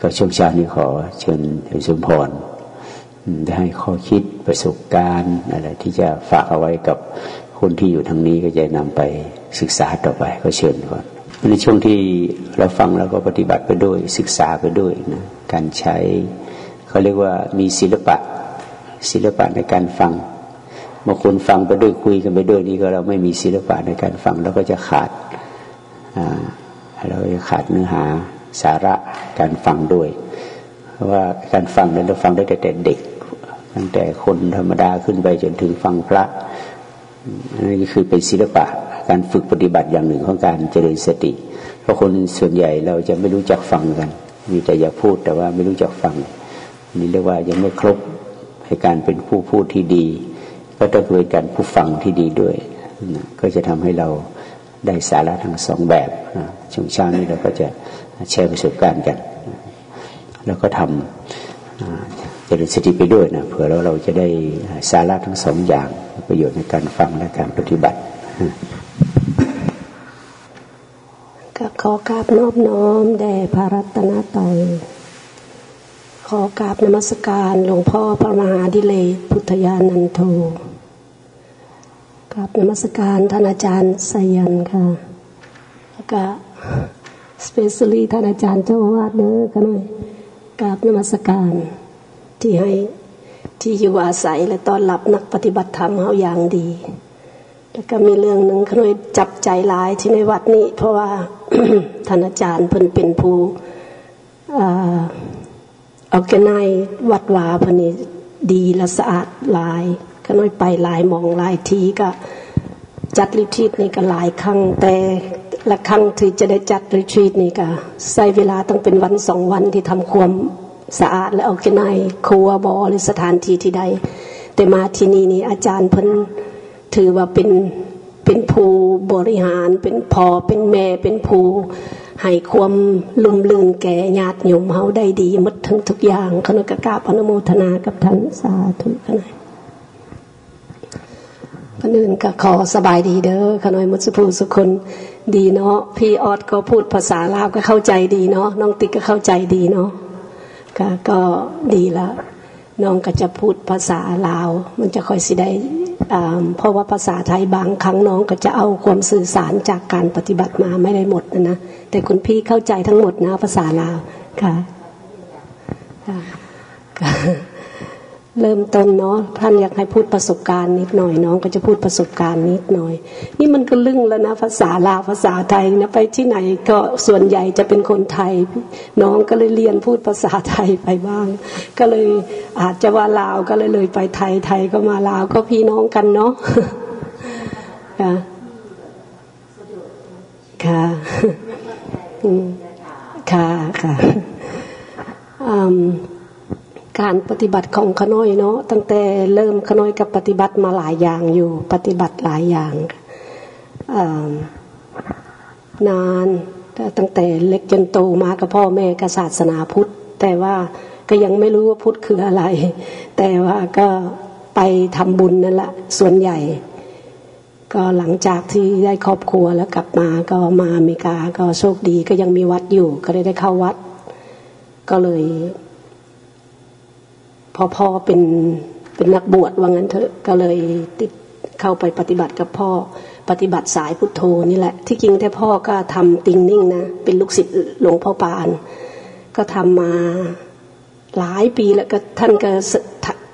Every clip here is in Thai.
ก็ช่วงเช้านี้ขอเชิญสมพรได้ให้ข้อคิดประสบการณ์อะไรที่จะฝากเอาไว้กับคนที่อยู่ทางนี้ก็จะนำไปศึกษาต่อไปก็เชิญก่อนในช่วงที่เราฟังแล้วก็ปฏิบัติไปด้วยศึกษาไปด้วยนะการใช้เขาเรียกว่ามีศิลปะศิลปะในการฟังบางคนฟังไปด้วยคุยกันไปด้วยนี่ก็เราไม่มีศิลปะในการฟังเราก็จะขาดเราจะขาดเนื้อหา สาระการฟังด้วย ว่าการฟังนั้นเราฟังได้แต่เด็ก ตั้งแต่คนธรรมดาขึ้นไปจนถึงฟังพระนั่นก็คือเป็นศิลปะการฝึกปฏิบัติอย่างหนึ่งของการเจริญสติ เพราะคนส่วนใหญ่เราจะไม่รู้จักฟังกัน มีแต่อยากพูดแต่ว่าไม่รู้จักฟัง นี่เรียกว่ายังไม่ครบให้การเป็นผู้พูดที่ดี ก็ต้องเป็นการผู้ฟังที่ดีด้วย ก็จะทำให้เราได้สาระทั้งสองแบบช่วงเช้านี้เราก็จะ แชร์ประสบการณ์กัน แล้วก็ทำเจริญสติไปด้วยนะเผื่อเราเราจะได้สาระทั้งสองอย่างประโยชน์ในการฟังและการปฏิบัติกับขอกราบนอบน้อมแด่พระรัตนตรัยขอกราบนมัสการหลวงพ่อพระมหาดิเลกพุทธญาณันโทกราบนมัสการท่านอาจารย์สยันค่ะแล้วก็ specially ท่านอาจารย์เจ้าอาวาสเด้อกันหน่อยกราบนมัสการ ที่ให้ที่อยู่อาศัยและต้อนรับนักปฏิบัติธรรมเขาอย่างดี แล้วก็มีเรื่องหนึ่งข้าน้อยจับใจหลายที่ในวัดนี้ เพราะว่าท่านอาจารย์เพิ่นเป็นผู้เอาแกนายวัดวาพนี้ดีและสะอาดหลายขน่อยไปหลายมองหลายทีก็จัดริทรีตนี่ก็หลายครั้งแต่ ละครั้งที่จะได้จัดริทรีตนี่ก็ใช้เวลาต้องเป็นวันสองวันที่ทำความสะอาดและเอาแกนายครัวบอหรือสถานที่ที่ใด แต่มาที่นี่นี่อาจารย์เพิ่นถือว่าเป็นเป็นผู้บริหาร เป็นพ่อเป็นแม่เป็นผู้ให้ความลุ่มลื่นแก่ญาติโยมเฮาได้ดีหมดทั้งทุกอย่างขณะกราบอนุโมทนากับท่านสาธุขณะพนอื่นก็ขอสบายดีเด้อขน่อยมุสภูสุคน ดีเนาะพี่ออดก็พูดภาษาลาวก็เข้าใจดีเนาะน้องติ๊กก็เข้าใจดีเนาะก็ดีละน้องก็จะพูดภาษาลาว มันจะค่อยสิได้เพราะว่าภาษาไทยบางครั้งน้องก็จะเอาความสื่อสารจากการปฏิบัติมาไม่ได้หมดนะนะแต่คุณพี่เข้าใจทั้งหมดนะภาษาลาวค่ะ เริ่มต้นเนาะท่านอยากให้พูดประสบการณ์นิดหน่อยน้องก็จะพูดประสบการณ์นิดหน่อย นี่มันก็ลึ่งแล้วนะภาษาลาวภาษาไทยนะไปที่ไหนก็ส่วนใหญ่จะเป็นคนไทย น้องก็เลยเรียนพูดภาษาไทยไปบ้าง ก็เลยอาจจะว่าลาวก็เลยเลยไปไทยไทยก็มาลาวก็พี่น้องกันเนาะค่ะค่ะค่ะค่ะ การปฏิบัติของขน้อยเนาะตั้งแต่เริ่มขน้อยกับปฏิบัติมาหลายอย่างอยู่ ปฏิบัติหลายอย่างนานตั้งแต่เล็กจนโตมากับพ่อแม่กับศาสนาพุทธ แต่ว่าก็ยังไม่รู้ว่าพุทธคืออะไร แต่ว่าก็ไปทำบุญนั่นแหละส่วนใหญ่ ก็หลังจากที่ได้ครอบครัวแล้วกลับมาก็มาอเมริกาก็โชคดีก็ยังมีวัดอยู่ ก็ได้ได้เข้าวัด ก็เลย อพ่อเป็นเป็นนักบวชว่างั้นเถอะก็เลยติดเข้าไปปฏิบัติกับพ่อปฏิบัติสายพุทโธนี่แหละ ที่จริงแต่พ่อก็ทำติงนิ่งนะเป็นลูกศิษย์หลวงพ่อปาน ก็ทำมาหลายปีแล้วก็ท่านก็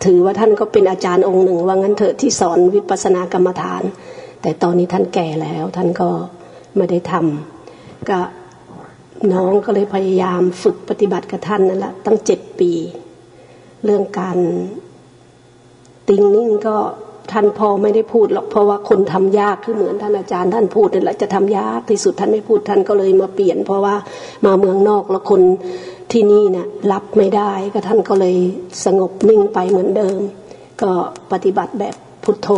ถือว่าท่านก็เป็นอาจารย์องค์หนึ่ง ว่างั้นเถอะที่สอนวิปัสสนากรรมฐาน แต่ตอนนี้ท่านแก่แล้วท่านก็ไม่ได้ทำก็น้องก็เลยพยายามฝึกปฏิบัติกับท่านนั่นแหละตั้งเจ็ดปี เรื่องการติงนิ่งก็ท่านพอไม่ได้พูดหรอกเพราะว่าคนทำยากคือเหมือนท่านอาจารย์ท่านพูดนั่แหละจะทำยากที่สุดท่านไม่พูดท่านก็เลยมาเปลี่ยน เพราะว่ามาเมืองนอกแล้วคนที่นี่เนะี่ยรับไม่ได้ก็ท่านก็เลยสงบนิ่งไปเหมือนเดิม ก็ปฏิบัติแบบพุทโธ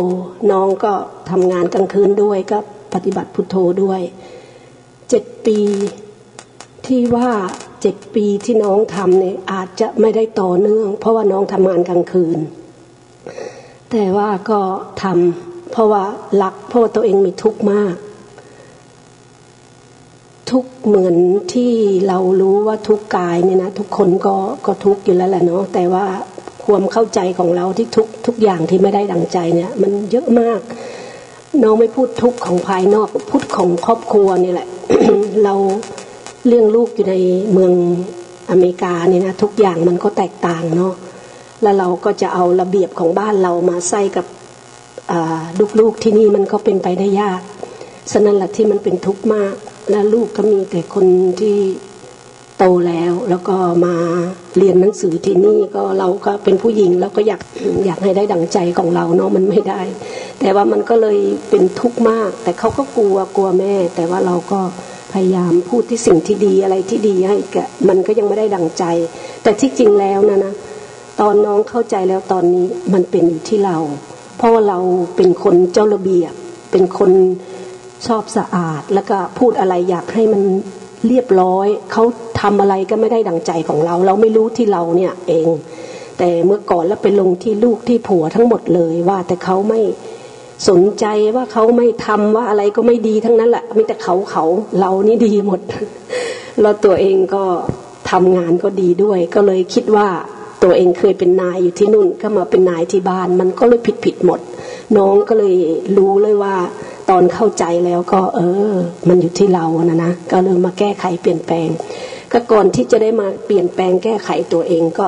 น้องก็ทำงานกลางคืนด้วยก็ปฏิบัติพุทโธด้วยเจ็ดปีที่ว่า เจ็ดปีที่น้องทำเนี่ยอาจจะไม่ได้ต่อเนื่อง เพราะว่าน้องทำงานกลางคืน แต่ว่าก็ทำเพราะว่าหลักเพราะว่าตัวเองมีทุกข์มาก ทุกเหมือนที่เรารู้ว่าทุกกายเนี่ยนะทุกคนก็ก็ทุกอยู่แล้วแหละเนาะแต่ว่าความเข้าใจของเราที่ทุกทุกอย่างที่ไม่ได้ดังใจเนี่ย มันเยอะมาก น้องไม่พูดทุกของภายนอกพูดของครอบครัวนี่แหละ เรา เลี้ยงลูกอยู่ในเมืองอเมริกาเนี่ยนะทุกอย่างมันก็แตกต่างเนาะแล้วเราก็จะเอาระเบียบของบ้านเรามาใส่กับลูกๆที่นี่มันก็เป็นไปได้ยากฉะนั้นแหละที่มันเป็นทุกข์มาก และลูกก็มีแต่คนที่โตแล้ว แล้วก็มาเรียนหนังสือที่นี่ก็เราก็เป็นผู้หญิงแล้วก็อยากอยากให้ได้ดังใจของเราเนาะมันไม่ได้ แต่ว่ามันก็เลยเป็นทุกข์มาก แต่เขาก็กลัวกลัวแม่ แต่ว่าเราก็ พยายามพูดที่สิ่งที่ดีอะไรที่ดีให้แกมันก็ยังไม่ได้ดังใจ แต่ที่จริงแล้วนะนะตอนน้องเข้าใจแล้วตอนนี้มันเป็นอยู่ที่เรา เพราะว่าเราเป็นคนเจ้าระเบียบ เป็นคนชอบสะอาด แล้วก็พูดอะไรอยากให้มันเรียบร้อย เขาทำอะไรก็ไม่ได้ดังใจของเรา เราไม่รู้ที่เราเนี่ยเอง แต่เมื่อก่อนแล้วไปลงที่ลูกที่ผัวทั้งหมดเลยว่าแต่เขาไม่ สนใจว่าเขาไม่ทำว่าอะไรก็ไม่ดีทั้งนั้นแหละมีแต่เขาเขาเรานี่ดีหมดแล้วตัวเองก็ทำงานก็ดีด้วย ก็เลยคิดว่าตัวเองเคยเป็นนายอยู่ที่นู่นก็มาเป็นนายที่บ้าน มันก็เลยผิดผิดหมด น้องก็เลยรู้เลยว่า ตอนเข้าใจแล้วก็ เออ มันอยู่ที่เรานะนะก็เลยมาแก้ไขเปลี่ยนแปลง ก็ก่อนที่จะได้มาเปลี่ยนแปลงแก้ไขตัวเองก็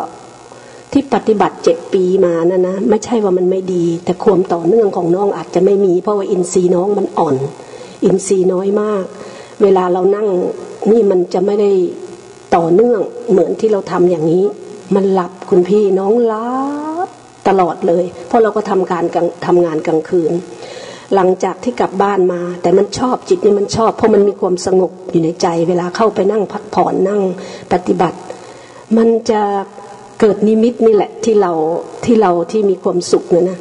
ที่ปฏิบัติเจ็ดปีมานะนะไม่ใช่ว่ามันไม่ดี แต่ความต่อเนื่องของน้องอาจจะไม่มี เพราะว่าอินทรีย์น้องมันอ่อน อินทรีย์น้อยมาก เวลาเรานั่งนี่มันจะไม่ได้ต่อเนื่องเหมือนที่เราทำอย่างนี้ มันหลับคุณพี่น้องหลับตลอดเลย เพราะเราก็ทำการทำงานกลางคืน หลังจากที่กลับบ้านมา แต่มันชอบจิตนี่มันชอบ เพราะมันมีความสงบอยู่ในใจ เวลาเข้าไปนั่งพักผ่อนนั่งปฏิบัติ มันจะ เกิดนิมิตนี่แหละที่เราที่เราที่มีความสุขเนี่ยนะ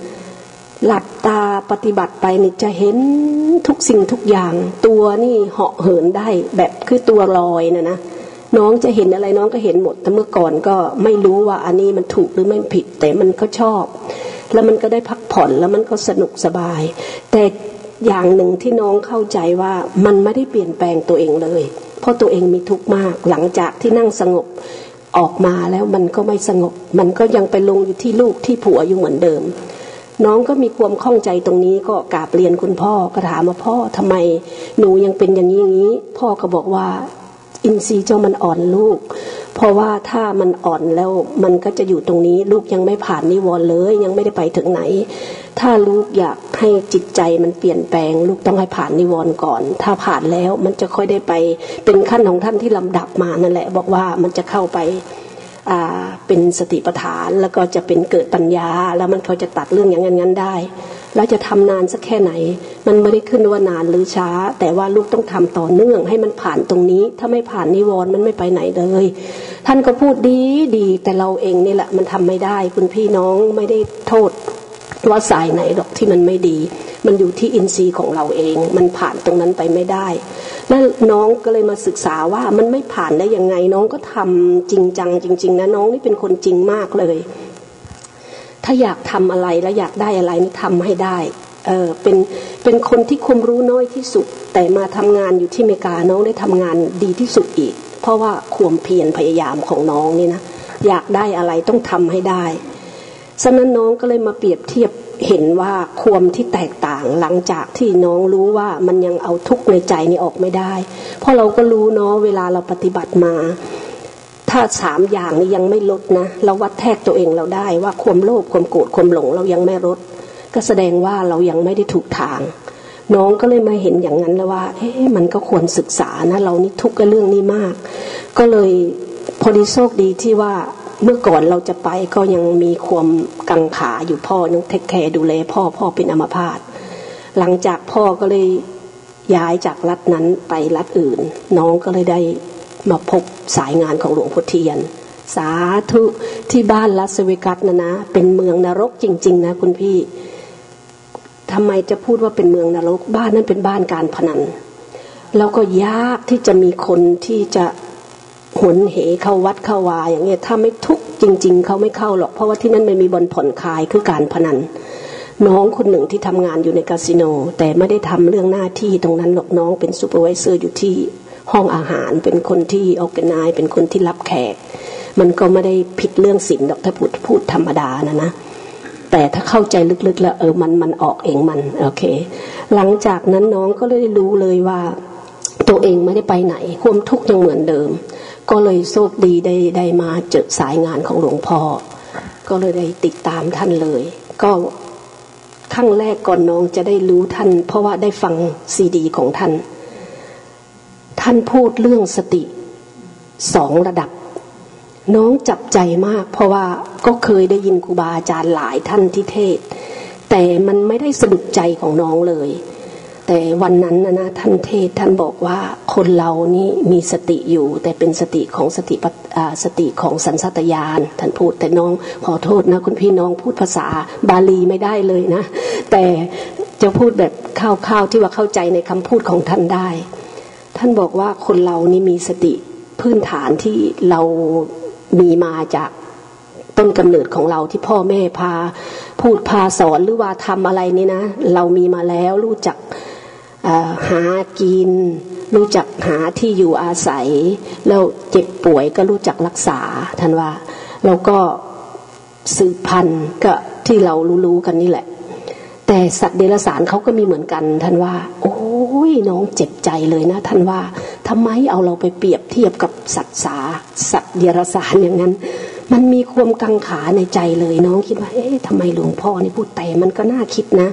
หลับตาปฏิบัติไปนี่จะเห็นทุกสิ่งทุกอย่าง ตัวนี่เหาะเหินได้แบบคือตัวลอยนะนะน้องจะเห็นอะไรน้องก็เห็นหมด แต่เมื่อก่อนก็ไม่รู้ว่าอันนี้มันถูกหรือไม่ผิด แต่มันก็ชอบ แล้วมันก็ได้พักผ่อนแล้วมันก็สนุกสบาย แต่อย่างหนึ่งที่น้องเข้าใจว่ามันไม่ได้เปลี่ยนแปลงตัวเองเลย เพราะตัวเองมีทุกข์มากหลังจากที่นั่งสงบ ออกมาแล้วมันก็ไม่สงบ มันก็ยังไปลงอยู่ที่ลูกที่ผัวอยู่เหมือนเดิม น้องก็มีความข้องใจตรงนี้ก็กราบเรียนคุณพ่อก็ถามว่าพ่อทำไมหนูยังเป็นอย่างนี้อย่างนี้ พ่อก็บอกว่า อินทรีย์เจ้ามันอ่อนลูก เพราะว่าถ้ามันอ่อนแล้วมันก็จะอยู่ตรงนี้ ลูกยังไม่ผ่านนิวรณ์เลย ยังไม่ได้ไปถึงไหน ถ้าลูกอยากให้จิตใจมันเปลี่ยนแปลง ลูกต้องให้ผ่านนิวรณ์ก่อน ถ้าผ่านแล้วมันจะค่อยได้ไปเป็นขั้นของท่านที่ลำดับมานั่นแหละ บอกว่ามันจะเข้าไปเป็นสติปัฏฐานแล้วก็จะเป็นเกิดปัญญา แล้วมันเขาจะตัดเรื่องอย่างนั้นงั้นได้ แล้วจะทำนานสักแค่ไหน มันไม่ได้ขึ้นว่านานหรือช้า แต่ว่าลูกต้องทำต่อเนื่องให้มันผ่านตรงนี้ ถ้าไม่ผ่านนิวรณ์มันไม่ไปไหนเลย ท่านก็พูดดีดีแต่เราเองนี่แหละมันทำไม่ได้ คุณพี่น้องไม่ได้โทษว่าสายไหนดอกที่มันไม่ดี มันอยู่ที่อินทรีย์ของเราเอง มันผ่านตรงนั้นไปไม่ได้แล้วน้องก็เลยมาศึกษาว่ามันไม่ผ่านได้ยังไงน้องก็ทำจริงจังจริง ๆนะน้องนี่เป็นคนจริงมากเลย ถ้าอยากทำอะไรแล้วอยากได้อะไรนี่ทำให้ได้เออเป็นเป็นคนที่ความรู้น้อยที่สุด แต่มาทำงานอยู่ที่อเมริกาน้องได้ทำงานดีที่สุดอีก เพราะว่าความเพียรพยายามของน้องนี่นะอยากได้อะไรต้องทำให้ได้ฉะนั้นน้องก็เลยมาเปรียบเทียบเห็นว่าความที่แตกต่างหลังจากที่น้องรู้ว่ามันยังเอาทุกข์ในใจนี่ออกไม่ได้ เพราะเราก็รู้เนาะเวลาเราปฏิบัติมา ถ้าสามอย่างนี้ยังไม่ลดนะ เราวัดแทกตัวเองเราได้ว่าความโลภความโกรธความหลงเรายังไม่ลด ก็แสดงว่าเรายังไม่ได้ถูกทาง น้องก็เลยมาเห็นอย่างนั้นแล้วว่า เอ๊ะมันก็ควรศึกษานะ เรานี่ทุกข์กับเรื่องนี้มาก ก็เลยพอดีโชคดีที่ว่าเมื่อก่อนเราจะไปก็ยังมีความกังขาอยู่พ่อยังเทคแคร์ดูแลพ่อพ่อเป็นอัมพาตหลังจากพ่อก็เลยย้ายจากรัฐนั้นไปรัฐอื่น น้องก็เลยได้ มาพบสายงานของหลวงพ่อเทียน สาธุที่บ้านลาสเวกัสนะนะ เป็นเมืองนรกจริง ๆ นะคุณพี่ทำไมจะพูดว่าเป็นเมืองนรกบ้านนั้นเป็นบ้านการพนันแล้วก็ยากที่จะมีคนที่จะหนเหเข้าวัดเข้าวาอย่างเงี้ยถ้าไม่ทุกจริง ๆเขาไม่เข้าหรอก เพราะว่าที่นั่นไม่มีบอลผ่อนคลายคือการพนัน น้องคนหนึ่งที่ทำงานอยู่ในคาสิโน แต่ไม่ได้ทำเรื่องหน้าที่ตรงนั้นหรอกน้องเป็น supervisor อยู่ที่ ห้องอาหารเป็นคนที่ออกนายเป็นคนที่รับแขก มันก็ไม่ได้ผิดเรื่องศีลดอกถ้าพูดพูดธรรมดานะนะแต่ถ้าเข้าใจลึกๆแล้วเออมันมันออกเองมันโอเค หลังจากนั้นน้องก็เลยรู้เลยว่าตัวเองไม่ได้ไปไหนความทุกข์ยังเหมือนเดิม ก็เลยโชคดีได้ได้มาเจอสายงานของหลวงพ่อ ก็เลยได้ติดตามท่านเลย ก็ขั้งแรกก่อนน้องจะได้รู้ท่าน เพราะว่าได้ฟังซีดี ของท่าน ท่านพูดเรื่องสติสองระดับ น้องจับใจมาก เพราะว่าก็เคยได้ยินครูบาอาจารย์หลายท่านที่เทศ แต่มันไม่ได้สะดุดใจของน้องเลย แต่วันนั้นนะนะท่านเทศท่านบอกว่าคนเรานี่มีสติอยู่ แต่เป็นสติของสติสติของสันสัตยานท่านพูดแต่น้องขอโทษนะคุณพี่น้องพูดภาษาบาลีไม่ได้เลยนะ แต่จะพูดแบบคร่าวๆที่ว่าเข้าใจในคำพูดของท่านได้ ท่านบอกว่าคนเรานี่มีสติพื้นฐานที่เรามีมาจากต้นกำเนิดของเราที่พ่อแม่พา พูดพาสอนหรือว่าทำอะไรนี่นะ เรามีมาแล้วรู้จักหากิน รู้จักหาที่อยู่อาศัย แล้วเจ็บป่วยก็รู้จักรักษาท่านว่า แล้วก็สืบพันธุ์ก็ที่เรารู้ๆกันนี่แหละ แต่สัตว์เดรัจฉานเขาก็มีเหมือนกัน ท่านว่า โอ้ยน้องเจ็บใจเลยนะ ท่านว่าทำไมเอาเราไปเปรียบเทียบกับสัตว์สาสัตว์เดรัจฉานอย่างนั้น มันมีความกังขาในใจเลยน้องคิดว่า เอ๊ะทำไมหลวงพ่อนี่พูดแต่มันก็น่าคิดนะ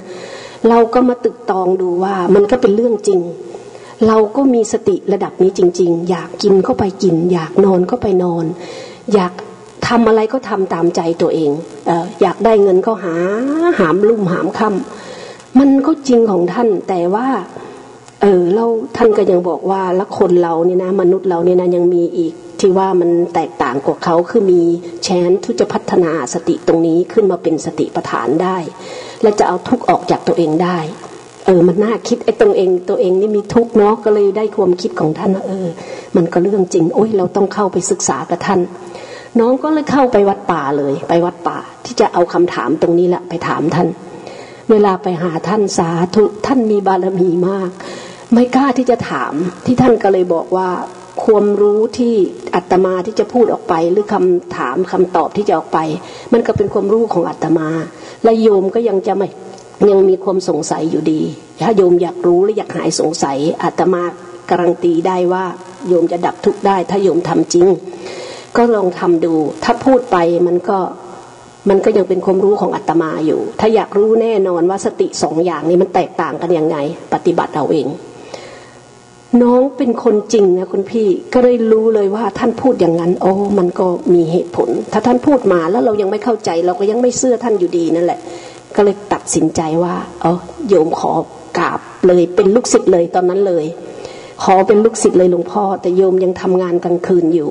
เราก็มาตึกตองดูว่ามันก็เป็นเรื่องจริงเราก็มีสติระดับนี้จริง ๆ อยากกินก็ไปกิน อยากนอนก็ไปนอน อยาก ทำอะไรก็ทำตามใจตัวเองเอออยากได้เงินก็หาหามลุ่มหามค่ำมันก็จริงของท่านแต่ว่าเออเราท่านก็ยังบอกว่าละคนเราเนี่ยนะ มนุษย์เราเนี่ยนะยังมีอีกที่ว่ามันแตกต่างกว่าเขาคือมีแชนทุจะพัฒนาสติตรงนี้ขึ้นมาเป็นสติปัฏฐานได้ และจะเอาทุกออกจากตัวเองได้ เออมันน่าคิดไอ้ตรงเองตัวเองนี่มีทุกเนาะก็เลยได้ความคิดของท่านเออ มันก็เรื่องจริง โอ้ยเราต้องเข้าไปศึกษากับท่าน น้องก็เลยเข้าไปวัดป่าเลย ไปวัดป่า ที่จะเอาคำถามตรงนี้แหละไปถามท่าน เวลาไปหาท่านสาธุท่านมีบารมีมาก ไม่กล้าที่จะถามที่ท่านก็เลยบอกว่าความรู้ที่อัตมาที่จะพูดออกไป หรือคำถามคำตอบที่จะออกไป มันก็เป็นความรู้ของอัตมา และโยมก็ยังจะไม่ยังมีความสงสัยอยู่ดี ถ้าโยมอยากรู้และอยากหายสงสัยอาตมาการันตีได้ว่าโยมจะดับทุกข์ได้ ถ้าโยมทำจริง ก็ลองทำดู ถ้าพูดไปมันก็มันก็ยังเป็นความรู้ของอาตมาอยู่ ถ้าอยากรู้แน่นอนว่าสติสองอย่างนี้มันแตกต่างกันยังไง ปฏิบัติเอาเอง น้องเป็นคนจริงนะคุณพี่ ก็เลยรู้เลยว่าท่านพูดอย่างนั้น โอ้ มันก็มีเหตุผล ถ้าท่านพูดมาแล้วเรายังไม่เข้าใจ เราก็ยังไม่เชื่อท่านอยู่ดีนั่นแหละ ก็เลยตัดสินใจว่า เออโยมขอกราบเลยเป็นลูกศิษย์เลยตอนนั้นเลย ขอเป็นลูกศิษย์เลยหลวงพ่อ แต่โยมยังทำงานกลางคืนอยู่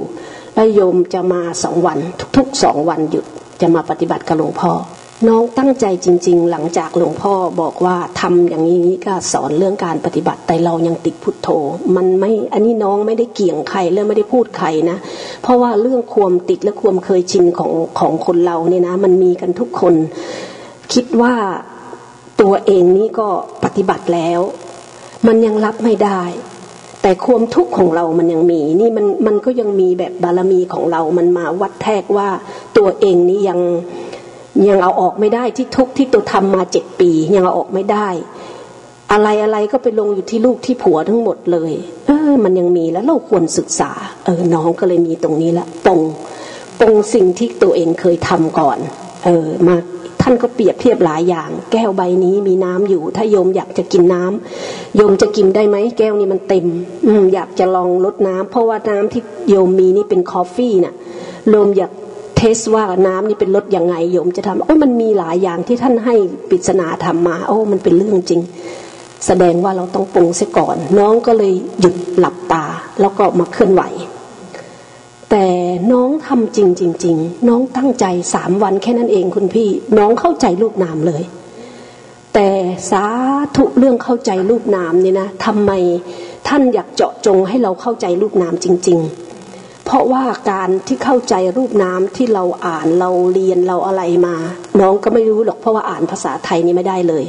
แล้วโยมจะมาสองวัน ทุกๆสองวันหยุดจะมาปฏิบัติกับหลวงพ่อ น้องตั้งใจจริง ๆ หลังจากหลวงพ่อบอกว่าทำอย่างนี้ก็สอนเรื่องการปฏิบัติแต่เรายังติดพุทโธ มันไม่อันนี้น้องไม่ได้เกี่ยงใครและไม่ได้พูดใครนะ เพราะว่าเรื่องความติดและความเคยชินของของคนเราเนี่ยนะ มันมีกันทุกคน คิดว่าตัวเองนี้ก็ปฏิบัติแล้ว มันยังรับไม่ได้ แต่ความทุกข์ของเรามันยังมี นี่มันมันก็ยังมีแบบบารมีของเรา มันมาวัดแทกว่าตัวเองนี้ยังยังเอาออกไม่ได้ที่ทุกข์ที่ตัวทำมาเจ็ดปี ยังเอาออกไม่ได้ อะไรอะไรก็ไปลงอยู่ที่ลูกที่ผัวทั้งหมดเลย เออ มันยังมีแล้วเราควรศึกษา เออน้องก็เลยมีตรงนี้ละตรงตรงสิ่งที่ตัวเองเคยทำก่อน เออมาท่านก็เปรียบเทียบหลายอย่าง แก้วใบนี้มีน้ำอยู่ ถ้าโยมอยากจะกินน้ำโยมจะกินได้ไหมแก้วนี้มันเต็ม อืมอยากจะลองลดน้ำเพราะว่าน้ำที่โยมมีนี่เป็นคอฟฟี่น่ะโยมอยากเทสว่าน้ำนี่เป็นรสยังไงโยมจะทำโอ้มันมีหลายอย่างที่ท่านให้ปริศนาทำมา โอ้มันเป็นเรื่องจริง แสดงว่าเราต้องปรุงเสียก่อน น้องก็เลยหยุดหลับตา แล้วก็มาเคลื่อนไหว แต่น้องทำจริงจริงๆน้องตั้งใจสามวันแค่นั้นเองคุณพี่ น้องเข้าใจรูปนามเลย แต่สาธุเรื่องเข้าใจรูปนามนี่นะทำไมท่านอยากเจาะจงให้เราเข้าใจรูปนามจริง ๆ เพราะว่าการที่เข้าใจรูปนามที่เราอ่านเราเรียนเราอะไรมา น้องก็ไม่รู้หรอกเพราะว่าอ่านภาษาไทยนี่ไม่ได้เลย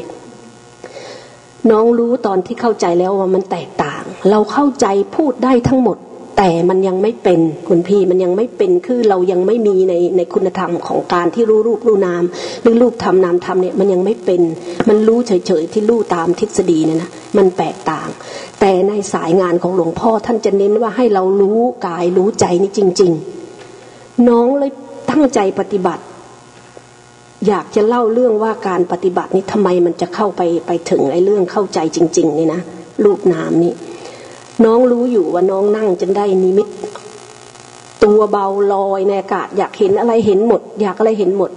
น้องรู้ตอนที่เข้าใจแล้วว่ามันแตกต่าง เราเข้าใจพูดได้ทั้งหมด แต่มันยังไม่เป็นคุณพี่มันยังไม่เป็นคือเรายังไม่มีในในคุณธรรมของการที่รู้รูปรู้นามหรือรูปทำนามทำเนี่ยมันยังไม่เป็น มันรู้เฉยๆที่รู้ตามทฤษฎีเนี่ยนะมันแตกต่าง แต่ในสายงานของหลวงพ่อท่านจะเน้นว่าให้เรารู้กายรู้ใจนี่จริง ๆ น้องเลยตั้งใจปฏิบัติ อยากจะเล่าเรื่องว่าการปฏิบัตินี้ทำไมมันจะเข้าไปไปถึงไอ้เรื่องเข้าใจจริง ๆ นี่นะรูปนามนี่ น้องรู้อยู่ว่าน้องนั่งจนได้นิมิต ตัวเบาลอยในอากาศ อยากเห็นอะไรเห็นหมด อยากอะไรเห็นหมด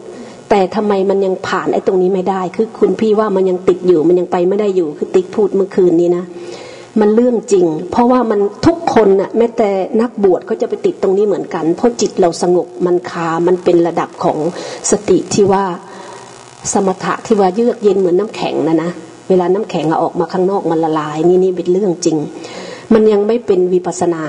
แต่ทำไมมันยังผ่านไอ้ตรงนี้ไม่ได้ คือคุณพี่ว่ามันยังติดอยู่มันยังไปไม่ได้อยู่คือติ๊กพูดเมื่อคืนนี้นะมันเรื่องจริง เพราะว่ามันทุกคนน่ะแม้แต่นักบวชก็จะไปติดตรงนี้เหมือนกัน เพราะจิตเราสงบมันคา มันเป็นระดับของสติที่ว่าสมถะที่ว่าเยือกเย็นเหมือนน้ำแข็งนะนะเวลาน้ำแข็งออกมาข้างนอกมันละลาย นี่นี่เป็นเรื่องจริง มันยังไม่เป็นวิปัสนา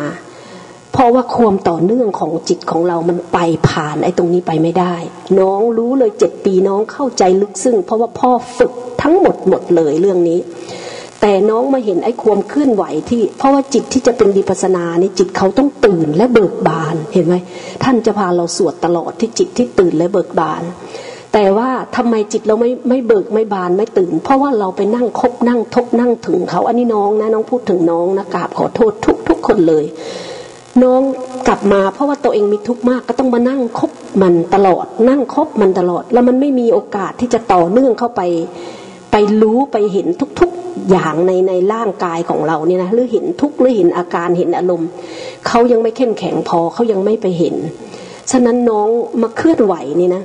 เพราะว่าความต่อเนื่องของจิตของเรามันไปผ่านไอ้ตรงนี้ไปไม่ได้ น้องรู้เลยเจ็ดปีน้องเข้าใจลึกซึ้งเพราะว่าพ่อฝึกทั้งหมดหมดเลยเรื่องนี้ แต่น้องมาเห็นไอ้ความเคลื่อนไหวที่ เพราะว่าจิตที่จะเป็นวิปัสนานี่จิตเขาต้องตื่นและเบิกบานเห็นไหมท่านจะพาเราสวดตลอดที่จิตที่ตื่นและเบิกบาน แต่ว่าทำไมจิตเราไม่ไม่เบิกไม่บานไม่ตื่น เพราะว่าเราไปนั่งคบนั่งทบนั่งถึงเขาอันนี้น้องนะน้องพูดถึงน้องนะกราบขอโทษทุกทุกคนเลย น้องกลับมาเพราะว่าตัวเองมีทุกข์มากก็ต้องมานั่งคบมันตลอด นั่งคบมันตลอด แล้วมันไม่มีโอกาสที่จะต่อเนื่องเข้าไป ไปรู้ไปเห็นทุกอย่างในในร่างกายของเราเนี่ยนะหรือเห็นทุกข์หรือเห็นอาการเห็นอารมณ์เขายังไม่เข้มแข็งพอเขายังไม่ไปเห็นฉะนั้นน้องมาเคลื่อนไหวนี่นะ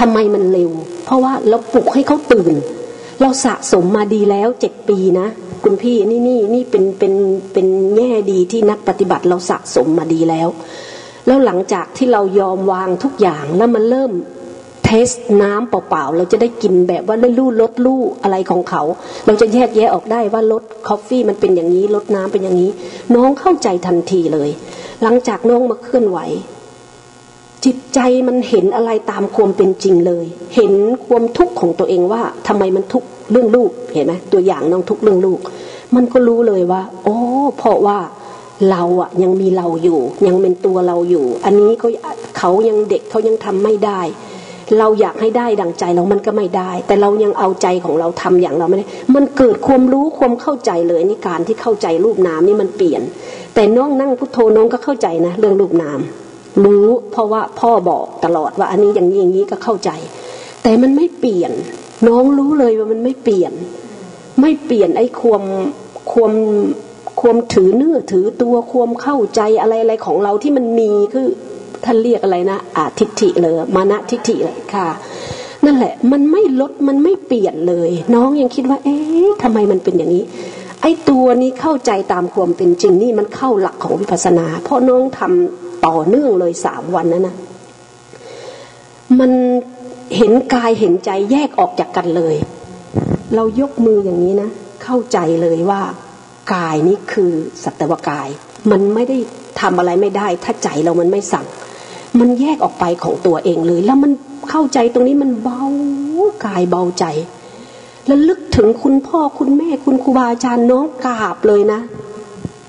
ทำไมมันเร็ว เพราะว่าเราปลุกให้เขาตื่น เราสะสมมาดีแล้วเจ็ดปีนะคุณพี่นี่นี่นี่เป็นเป็นเป็นแง่ดีที่นักปฏิบัติเราสะสมมาดีแล้ว แล้วหลังจากที่เรายอมวางทุกอย่างแล้วมันเริ่ม taste น้ำเปล่าๆ เราจะได้กินแบบว่าได้รู้รสรู้อะไรของเขา เราจะแยกแยะออกได้ว่ารส coffee มันเป็นอย่างนี้รสน้ำเป็นอย่างนี้ น้องเข้าใจทันทีเลย หลังจากน้องมาเคลื่อนไหว จิตใจมันเห็นอะไรตามความเป็นจริงเลย เห็นความทุกข์ของตัวเองว่าทำไมมันทุกข์เรื่องลูกเห็นไหมตัวอย่างน้องทุกข์เรื่องลูก มันก็รู้เลยว่า โอ้เพราะว่าเราอะยังมีเราอยู่ ยังเป็นตัวเราอยู่ อันนี้เขาเขายังเด็กเขายังทำไม่ได้ เราอยากให้ได้ดังใจเรามันก็ไม่ได้ แต่เรายังเอาใจของเราทำอย่างเราไม่ได้ มันเกิดความรู้ความเข้าใจเลยนี่การที่เข้าใจรูปนามนี่มันเปลี่ยน แต่น้องนั่งพุทโธน้องก็เข้าใจนะ เรื่องรูปนาม รู้เพราะว่าพ่อบอกตลอดว่าอันนี้อย่างนี้อย่างนี้ก็เข้าใจ แต่มันไม่เปลี่ยน น้องรู้เลยว่ามันไม่เปลี่ยน ไม่เปลี่ยนไอ้ความความความถือเนื้อถือตัวความเข้าใจอะไรอะไรของเราที่มันมีคือท่านเรียกอะไรนะอาทิฏฐิเลยมานะทิฏฐิเลยค่ะ นั่นแหละมันไม่ลดมันไม่เปลี่ยนเลย น้องยังคิดว่า เอ๊ะทำไมมันเป็นอย่างนี้ ไอ้ตัวนี้เข้าใจตามความเป็นจริงนี่มันเข้าหลักของวิปัสสนา เพราะน้องทำ ต่อเนื่องเลยสามวันนั้นนะมันเห็นกายเห็นใจแยกออกจากกันเลย เรายกมืออย่างนี้นะ เข้าใจเลยว่ากายนี้คือสัตวกาย มันไม่ได้ทำอะไรไม่ได้ ถ้าใจเรามันไม่สั่ง มันแยกออกไปของตัวเองเลย แล้วมันเข้าใจตรงนี้มันเบากายเบาใจ แล้วลึกถึงคุณพ่อคุณแม่คุณครูบาอาจารย์น้องกราบเลยนะ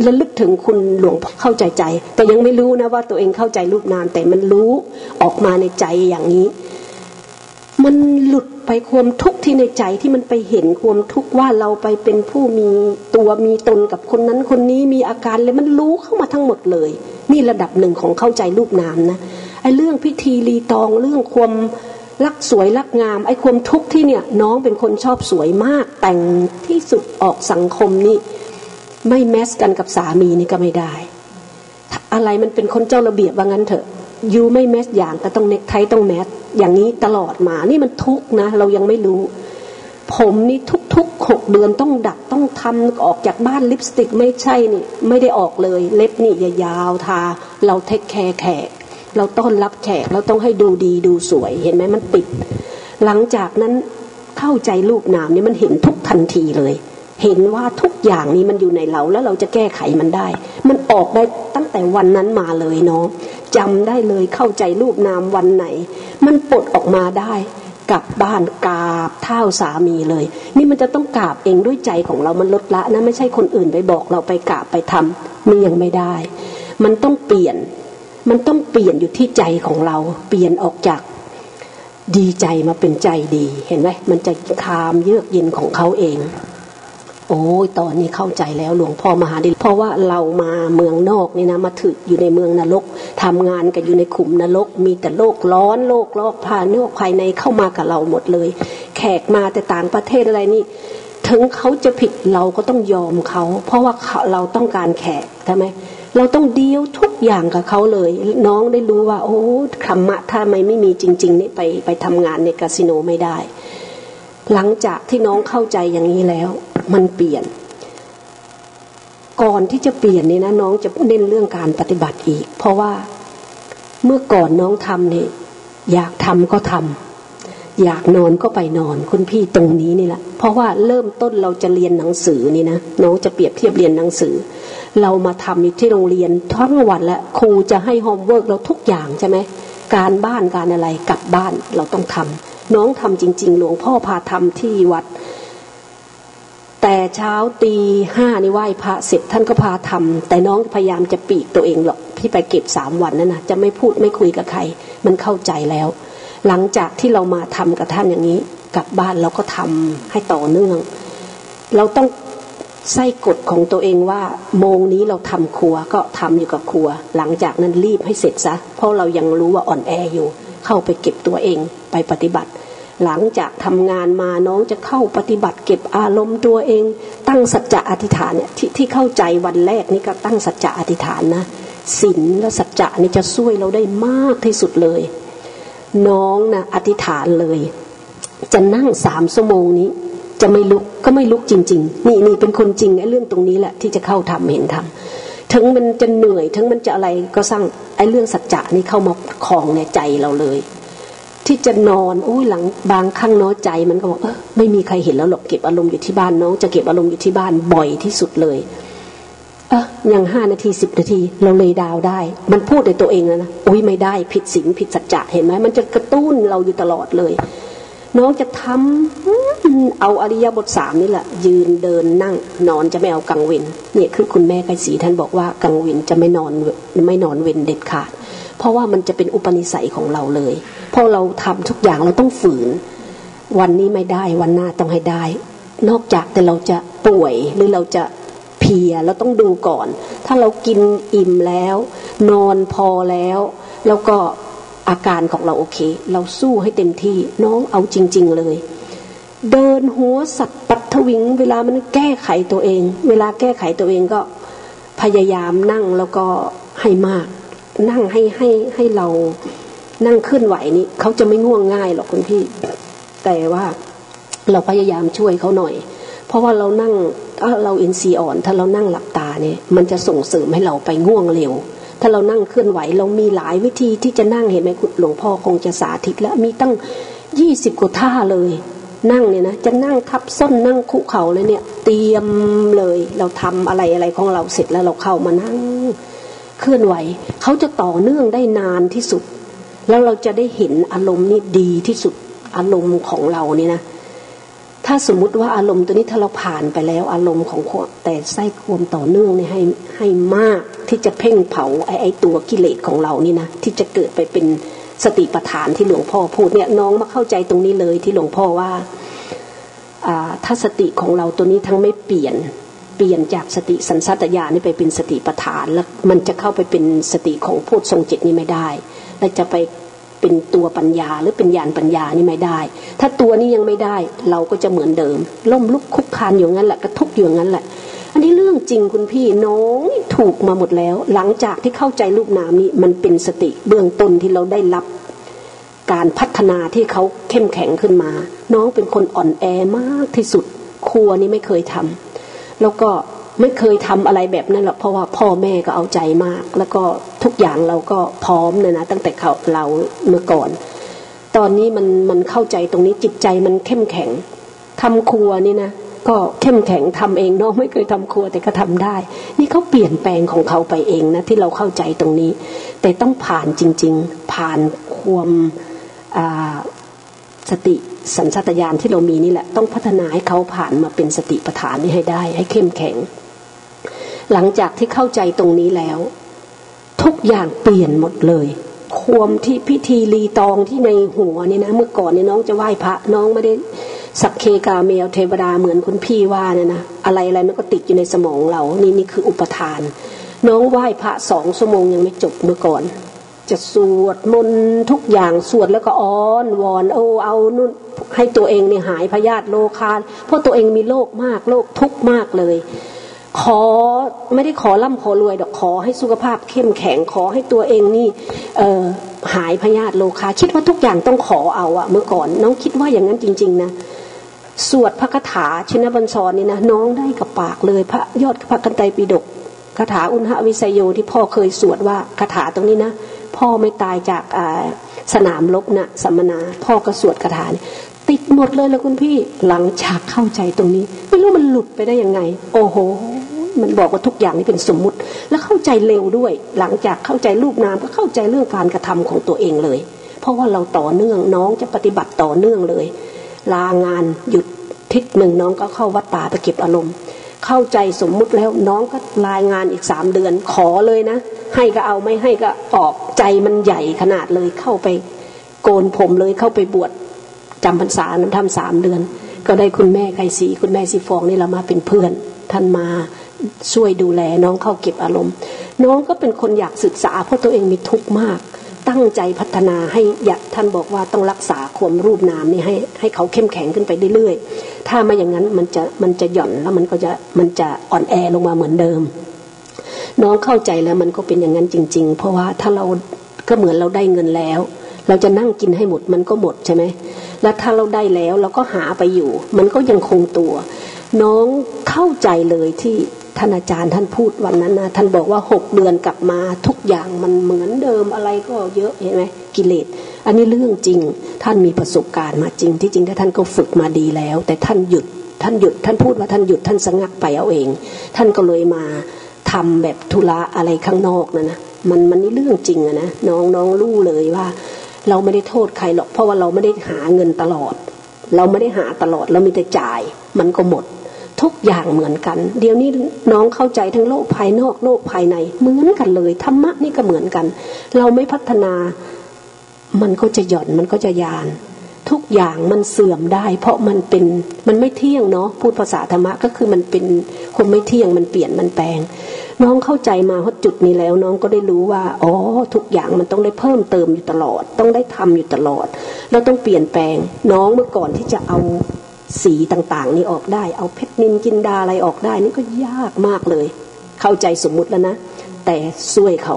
แล้วลึกถึงคุณหลวงเข้าใจใจ แต่ยังไม่รู้นะว่าตัวเองเข้าใจรูปนามแต่มันรู้ออกมาในใจอย่างนี้ มันหลุดไปความทุกข์ที่ในใจที่มันไปเห็นความทุกข์ว่าเราไปเป็นผู้มีตัวมีตนกับคนนั้นคนนี้มีอาการเลยมันรู้เข้ามาทั้งหมดเลย นี่ระดับหนึ่งของเข้าใจรูปนามนะไอ้เรื่องพิธีรีตองเรื่องความรักสวยรักงาม ไอ้ความทุกข์ที่เนี่ยน้องเป็นคนชอบสวยมากแต่งที่สุดออกสังคมนี่ ไม่แมสกันกับสามีนี่ก็ไม่ได้ อะไรมันเป็นคนเจ้าระเบียบว่างั้นเถอะยูไม่แมสอย่างแต่ต้องเน็กไทต้องแมสอย่างนี้ตลอดมา นี่มันทุกนะ เรายังไม่รู้ ผมนี่ทุกๆหกเดือนต้องดัดต้องทำออกจากบ้านลิปสติกไม่ใช่นี่ ไม่ได้ออกเลย เล็บนี่ยายาวทา เราเทคแคร์แขก เราต้อนรับแขก เราต้องให้ดูดีดูสวย เห็นไหมมันปิด หลังจากนั้นเข้าใจรูปนามนี่มันเห็นทุกทันทีเลย เห็นว่าทุกอย่างนี้มันอยู่ในเราแล้วเราจะแก้ไขมันได้ มันออกได้ตั้งแต่วันนั้นมาเลยเนาะจำได้เลยเข้าใจรูปนามวันไหน มันปลดออกมาได้กลับบ้านกราบเท้าสามีเลย นี่มันจะต้องกราบเองด้วยใจของเรามันลดละนะไม่ใช่คนอื่นไปบอกเราไปกราบไปทำนี่ยังไม่ได้ มันต้องเปลี่ยนมันต้องเปลี่ยนอยู่ที่ใจของเรา เปลี่ยนออกจากดีใจมาเป็นใจดี เห็นไหมมันจะคามเยือกเย็นของเขาเอง โอ้ยตอนนี้เข้าใจแล้วหลวงพ่อมหาดิเพราะว่าเรามาเมืองนอกนี่นะมาถึกอยู่ในเมืองนรกทำงานกันอยู่ในขุมนรก มีแต่โลกร้อนโลกรอบพาโลกภายในเข้ามากับเราหมดเลย แขกมาแต่ต่างประเทศอะไรนี่ถึงเขาจะผิดเราก็ต้องยอมเขา เพราะว่าเราต้องการแขกใช่ไหมเราต้องเดียวทุกอย่างกับเขาเลย น้องได้รู้ว่า โอ้ธรรมะถ้าไม่ไม่มีจริง ๆ นี่ไปไปทำงานในคาสิโนไม่ได้ หลังจากที่น้องเข้าใจอย่างนี้แล้ว มันเปลี่ยน ก่อนที่จะเปลี่ยนนี่นะน้องจะเน้นเรื่องการปฏิบัติอีก เพราะว่าเมื่อก่อนน้องทำเนี่ยอยากทำก็ทำอยากนอนก็ไปนอนคุณพี่ตรงนี้นี่แหละเพราะว่าเริ่มต้นเราจะเรียนหนังสือนี่นะน้องจะเปรียบเทียบเรียนหนังสือ เรามาทำที่โรงเรียนทั้งวันและครูจะให้ homework เราทุกอย่างใช่ไหมการบ้านการอะไรกลับบ้านเราต้องทำน้องทำจริง ๆ หลวงพ่อพาทำที่วัด แต่เช้าตีห้านี่ไหว้พระเสร็จท่านก็พาทำแต่น้องพยายามจะปลีกตัวเองหรอกพี่ไปเก็บสามวันนั่นนะจะไม่พูดไม่คุยกับใคร มันเข้าใจแล้ว หลังจากที่เรามาทำกับท่านอย่างนี้กลับบ้านเราก็ทำให้ต่อเนื่อง เราต้องใส่กฎของตัวเองว่า โมงนี้เราทำครัวก็ทำอยู่กับครัว หลังจากนั้นรีบให้เสร็จซะเพราะเรายังรู้ว่าอ่อนแออยู่ เข้าไปเก็บตัวเองไปปฏิบัติ หลังจากทำงานมาน้องจะเข้าปฏิบัติเก็บอารมณ์ตัวเอง ตั้งสัจจะอธิษฐานเนี่ยทที่เข้าใจวันแรกนี่ก็ตั้งสัจจะอธิษฐานนะศีลและสัจจะนี่จะช่วยเราได้มากที่สุดเลย น้องนะอธิษฐานเลย จะนั่งสามชั่วโมงนี้ จะไม่ลุกก็ไม่ลุกจริง ๆ นี่นี่เป็นคนจริงไอ้เรื่องตรงนี้แหละที่จะเข้าทำเห็นทำถึงมันจะเหนื่อยถึงมันจะอะไรก็สร้างไอ้เรื่องสัจจะนี่เข้ามาคลองในใจเราเลย ที่จะนอนอุ้ยหลังบางครั้งน้อยใจมันก็บอกเออไม่มีใครเห็นแล้วหรอกเก็บอารมณ์อยู่ที่บ้านน้อง จะเก็บอารมณ์อยู่ที่บ้านบ่อยที่สุดเลยเออยังห้านาทีสิบนาทีเราเลยดาวได้ มันพูดในตัวเองแล้วนะอุ้ยไม่ได้ผิดศีลผิดสัจจะเห็นไหมมันจะกระตุ้นเราอยู่ตลอดเลย น้องจะทำเอาอริยบทสามนี่แหละ ยืนเดินนั่ง นอนจะไม่เอากังเวนเนี่ยคือคุณแม่ไกสีท่านบอกว่ากังเวนจะไม่นอนไม่นอนเวนเด็ดขาด เพราะว่ามันจะเป็นอุปนิสัยของเราเลยพอเราทำทุกอย่างเราต้องฝืน วันนี้ไม่ได้วันหน้าต้องให้ได้ นอกจากแต่เราจะป่วยหรือเราจะเพียเราต้องดูก่อน ถ้าเรากินอิ่มแล้ว นอนพอแล้ว แล้วก็อาการของเราโอเค เราสู้ให้เต็มที่น้องเอาจริง ๆเลย เดินหัวสัตว์ปัทวิง เวลามันแก้ไขตัวเอง เวลาแก้ไขตัวเองก็พยายามนั่งแล้วก็ให้มาก นั่งให้ให้ให้เรานั่งขึ้นไหวนี่เขาจะไม่ง่วงง่ายหรอกคุณพี่ แต่ว่าเราพยายามช่วยเขาหน่อย เพราะว่าเรานั่งถ้าเราอินทรีย์อ่อน ถ้าเรานั่งหลับตาเนี่ย มันจะส่งเสริมให้เราไปง่วงเร็ว ถ้าเรานั่งเคลื่อนไหว เรามีหลายวิธีที่จะนั่งเห็นไหมคุณหลวงพ่อคงจะสาธิตแล้วมีตั้งยี่สิบกว่าท่าเลย นั่งเนี่ยนะจะนั่งทับส้นนั่งคุเข่าเลยเนี่ย เตรียมเลย เราทำอะไรอะไรของเราเสร็จแล้วเราเข้ามานั่ง เคลื่อนไหว เขาจะต่อเนื่องได้นานที่สุด แล้วเราจะได้เห็นอารมณ์นี่ดีที่สุดอารมณ์ของเราเนี่ยนะถ้าสมมุติว่าอารมณ์ตัวนี้ถ้าเราผ่านไปแล้วอารมณ์ของแต่ไส้ความต่อเนื่องเนี่ยให้ให้มากที่จะเพ่งเผาไอ้ไอตัวกิเลสของเรานี่นะที่จะเกิดไปเป็นสติปัฏฐานที่หลวงพ่อพูดเนี่ยน้องมาเข้าใจตรงนี้เลยที่หลวงพ่อว่าถ้าสติของเราตัวนี้ทั้งไม่เปลี่ยน เปลี่ยนจากสติสันสัตยานี่ไปเป็นสติปัฏฐาน แล้วมันจะเข้าไปเป็นสติของพูดทรงจิตนี่ไม่ได้ แล้วจะไปเป็นตัวปัญญาหรือเป็นญาณปัญญานี่ไม่ได้ ถ้าตัวนี้ยังไม่ได้เราก็จะเหมือนเดิม ล่มลุกคุกคานอยู่งั้นแหละกระทุกอยู่งั้นแหละ อันนี้เรื่องจริงคุณพี่น้องถูกมาหมดแล้ว หลังจากที่เข้าใจลูกนามนี้มันเป็นสติเบื้องต้นที่เราได้รับการพัฒนาที่เขาเข้มแข็งขึ้นมา น้องเป็นคนอ่อนแอมากที่สุดครัวนี้ไม่เคยทำ แล้วก็ไม่เคยทำอะไรแบบนั้นหรอกเพราะว่าพ่อแม่ก็เอาใจมาก แล้วก็ทุกอย่างเราก็พร้อมเลยนะตั้งแต่เขาเราเมื่อก่อน ตอนนี้มันมันเข้าใจตรงนี้จิตใจมันเข้มแข็งทำครัวนี่นะก็เข้มแข็งทำเองน้องไม่เคยทำครัวแต่ก็ทำได้ นี่เขาเปลี่ยนแปลงของเขาไปเองนะที่เราเข้าใจตรงนี้ แต่ต้องผ่านจริง ๆ ผ่านความ สติสัญชาตญาณที่เรามีนี่แหละต้องพัฒนาให้เขาผ่านมาเป็นสติปัฏฐานนี้ให้ได้ ให้เข้มแข็ง หลังจากที่เข้าใจตรงนี้แล้ว ทุกอย่างเปลี่ยนหมดเลยความที่พิธีรีตองที่ในหัวนี่นะเมื่อก่อนเนี่ยน้องจะไหว้พระน้องไม่ได้สัคเคกาเมเทวดาเหมือนคุณพี่ว่าเนี่ยนะอะไรอะไรมันก็ติดอยู่ในสมองเรานี่นี่คืออุปาทาน น้องไหว้พระสองชั่วโมงยังไม่จบเมื่อก่อน จะสวดมนต์ทุกอย่างสวดแล้วก็อ้อนวอนเอาเอานู่นให้ตัวเองเนี่ยหายพยาธิโรคาเพราะตัวเองมีโรคมากโรคทุกข์มากเลย ขอไม่ได้ขอร่ำขอรวยดอกขอให้สุขภาพเข้มแข็งขอให้ตัวเองนี่เออหายพยาธิโลคาคิดว่าทุกอย่างต้องขอเอาอะเมื่อก่อน น้องคิดว่าอย่างนั้นจริง ๆ นะสวดพระคาถาชินบัญชรนี่นะน้องได้กับปากเลยพระยอดพระกันไตปิฎกคาถาอุณหวิสยโยที่พ่อเคยสวดว่าคาถาตรงนี้นะ พ่อไม่ตายจากสนามรบนะสัมมนา พ่อก็สวดคาถานติดหมดเลยแล้วคุณพี่หลังจากเข้าใจตรงนี้ ไม่รู้มันหลุดไปได้ยังไง โอ้โห มันบอกว่าทุกอย่างนี่เป็นสมมุติ แล้วเข้าใจเร็วด้วย หลังจากเข้าใจรูปนามก็เข้าใจเรื่องการกระทำของตัวเองเลย เพราะว่าเราต่อเนื่องน้องจะปฏิบัติต่อเนื่องเลย ลางานหยุดทิศหนึ่งน้องก็เข้าวัดป่าไปเก็บอารมณ์ เข้าใจสมมุติแล้วน้องก็รายงานอีกสามเดือนขอเลยนะ ให้ก็เอาไม่ให้ก็ออกใจมันใหญ่ขนาดเลยเข้าไปโกนผมเลยเข้าไปบวชจำพรรษานั้นทำสามเดือน ก็ได้คุณแม่ไก่สีคุณแม่สีฟองนี่เรามาเป็นเพื่อน ท่านมาช่วยดูแลน้องเข้าเก็บอารมณ์ น้องก็เป็นคนอยากศึกษาเพราะตัวเองมีทุกข์มาก ตั้งใจพัฒนาให้อยากท่านบอกว่าต้องรักษาความรูปนามนี่ให้ให้เขาเข้มแข็งขึ้นไปเรื่อยๆ ถ้าไม่อย่างนั้นมันจะมันจะหย่อนแล้วมันก็จะมันจะอ่อนแอลงมาเหมือนเดิม น้องเข้าใจแล้วมันก็เป็นอย่างนั้นจริง ๆ เพราะว่าถ้าเราก็เหมือนเราได้เงินแล้ว เราจะนั่งกินให้หมดมันก็หมดใช่ไหมแล้วถ้าเราได้แล้วเราก็หาไปอยู่ มันก็ยังคงตัว น้องเข้าใจเลยที่ท่านอาจารย์ท่านพูดวันนั้นนะท่านบอกว่าหกเดือนกลับมาทุกอย่างมันเหมือนเดิมอะไรก็เยอะเห็นไหมกิเลส อันนี้เรื่องจริงท่านมีประสบการณ์มาจริง ที่จริงถ้าท่านก็ฝึกมาดีแล้ว แต่ท่านหยุดท่านหยุด ท่านพูดว่าท่านหยุดท่านสงักไปเอาเอง ท่านก็เลยมาทำแบบธุระอะไรข้างนอกนะนะมันมันนี่เรื่องจริงอะนะน้องน้องรู้เลยว่า เราไม่ได้โทษใครหรอกเพราะว่าเราไม่ได้หาเงินตลอด เราไม่ได้หาตลอดเรามีแต่จ่าย มันก็หมด ทุกอย่างเหมือนกัน เดี๋ยวนี้น้องเข้าใจทั้งโลกภายนอกโลกภายใน เหมือนกันเลยธรรมะนี่ก็เหมือนกัน เราไม่พัฒนา มันก็จะหย่อนมันก็จะยาน ทุกอย่างมันเสื่อมได้ เพราะมันเป็นมันไม่เที่ยงเนาะพูดภาษาธรรมะก็คือมันเป็นคนไม่เที่ยงมันเปลี่ยนมันแปลง น้องเข้าใจมาเพราะจุดนี้แล้ว น้องก็ได้รู้ว่าอ๋อทุกอย่างมันต้องได้เพิ่มเติมอยู่ตลอด ต้องได้ทำอยู่ตลอด แล้วต้องเปลี่ยนแปลง น้องเมื่อก่อนที่จะเอาสีต่างๆ นี่ออกได้ เอาเพชรนินจินดาอะไรออกได้นี่ก็ยากมากเลย เข้าใจสมมุติแล้วนะ แต่ช่วยเขา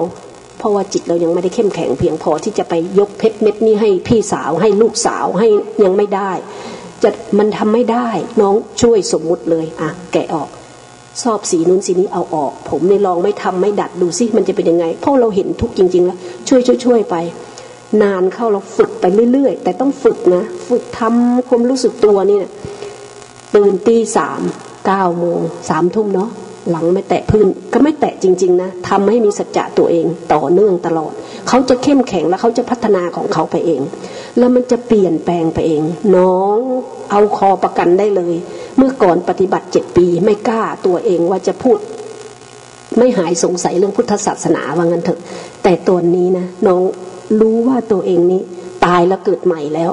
เพราะว่าจิตเรายังไม่ได้เข้มแข็งเพียงพอที่จะไปยกเพชรเม็ดนี้ให้พี่สาวให้ลูกสาวให้ยังไม่ได้จะมันทำไม่ได้น้องช่วยสมมุติเลยอะแกะออกชอบสีนู้นสีนี้เอาออก ผมในลองไม่ทำไม่ดัดดูสิมันจะเป็นยังไง เพราะเราเห็นทุกจริง ๆ แล้วช่วยช่วยช่วยไป นานเข้าเราฝึกไปเรื่อย ๆ แต่ต้องฝึกนะ ฝึกทำความรู้สึกตัวนี่นะตื่นตีสามเก้าโมงสามทุ่มเนาะ หลังไม่แตะพื้นก็ไม่แตะจริง ๆ นะทำให้มีสัจจะตัวเองต่อเนื่องตลอด เขาจะเข้มแข็งแล้วเขาจะพัฒนาของเขาไปเอง แล้วมันจะเปลี่ยนแปลงไปเอง น้องเอาคอประกันได้เลย เมื่อก่อนปฏิบัติเจ็ดปีไม่กล้าตัวเองว่าจะพูด ไม่หายสงสัยเรื่องพุทธศาสนาว่างั้นเถอะ แต่ตัวนี้นะน้องรู้ว่าตัวเองนี้ตายแล้วเกิดใหม่แล้ว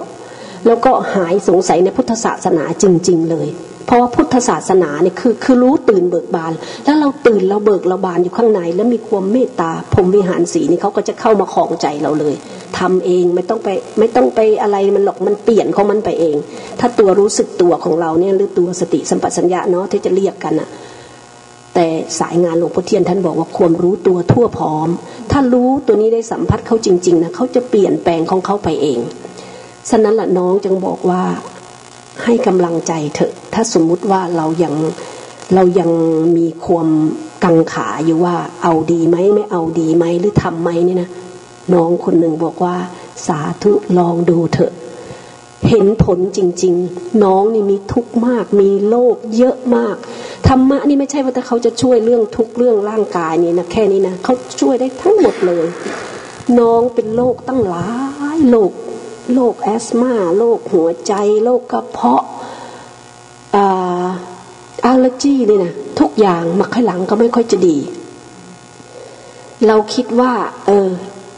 แล้วก็หายสงสัยในพุทธศาสนาจริง ๆ เลย เพราะว่าพุทธศาสนาเนี่ยคือคือรู้ตื่นเบิกบาน แล้วเราตื่นเราเบิกเราบานอยู่ข้างใน แล้วมีความเมตตาพรมวิหารสีนี่เขาก็จะเข้ามาของใจเราเลยทำเองไม่ต้องไปไม่ต้องไปอะไรมันหรอกมันเปลี่ยนของมันไปเอง ถ้าตัวรู้สึกตัวของเราเนี่ยหรือตัวสติสัมปชัญญะเนาะที่จะเรียกกันอะแต่สายงานหลวงพ่อเทียนท่านบอกว่าความรู้ตัวทั่วพร้อม ถ้ารู้ตัวนี้ได้สัมผัสเขาจริงๆนะเขาจะเปลี่ยนแปลงของเขาไปเองฉะนั้นละน้องจึงบอกว่า ให้กำลังใจเถอะ ถ้าสมมุติว่าเรายังเรายังมีความกังขาอยู่ว่าเอาดีไหมไม่เอาดีไหมหรือทำไหมเนี่ยนะน้องคนหนึ่งบอกว่าสาธุลองดูเถอะ เห็นผลจริง ๆ น้องนี่มีทุกข์มาก มีโรคเยอะมากธรรมะนี่ไม่ใช่ว่าแต่เขาจะช่วยเรื่องทุกเรื่องร่างกายนี่นะแค่นี้นะเขาช่วยได้ทั้งหมดเลย น้องเป็นโรคตั้งหลายโรค โรค asthma โรคหัวใจโรคกระเพาะ allergy นี่นะทุกอย่างมาค่อยหลังก็ไม่ค่อยจะดี เราคิดว่า เออ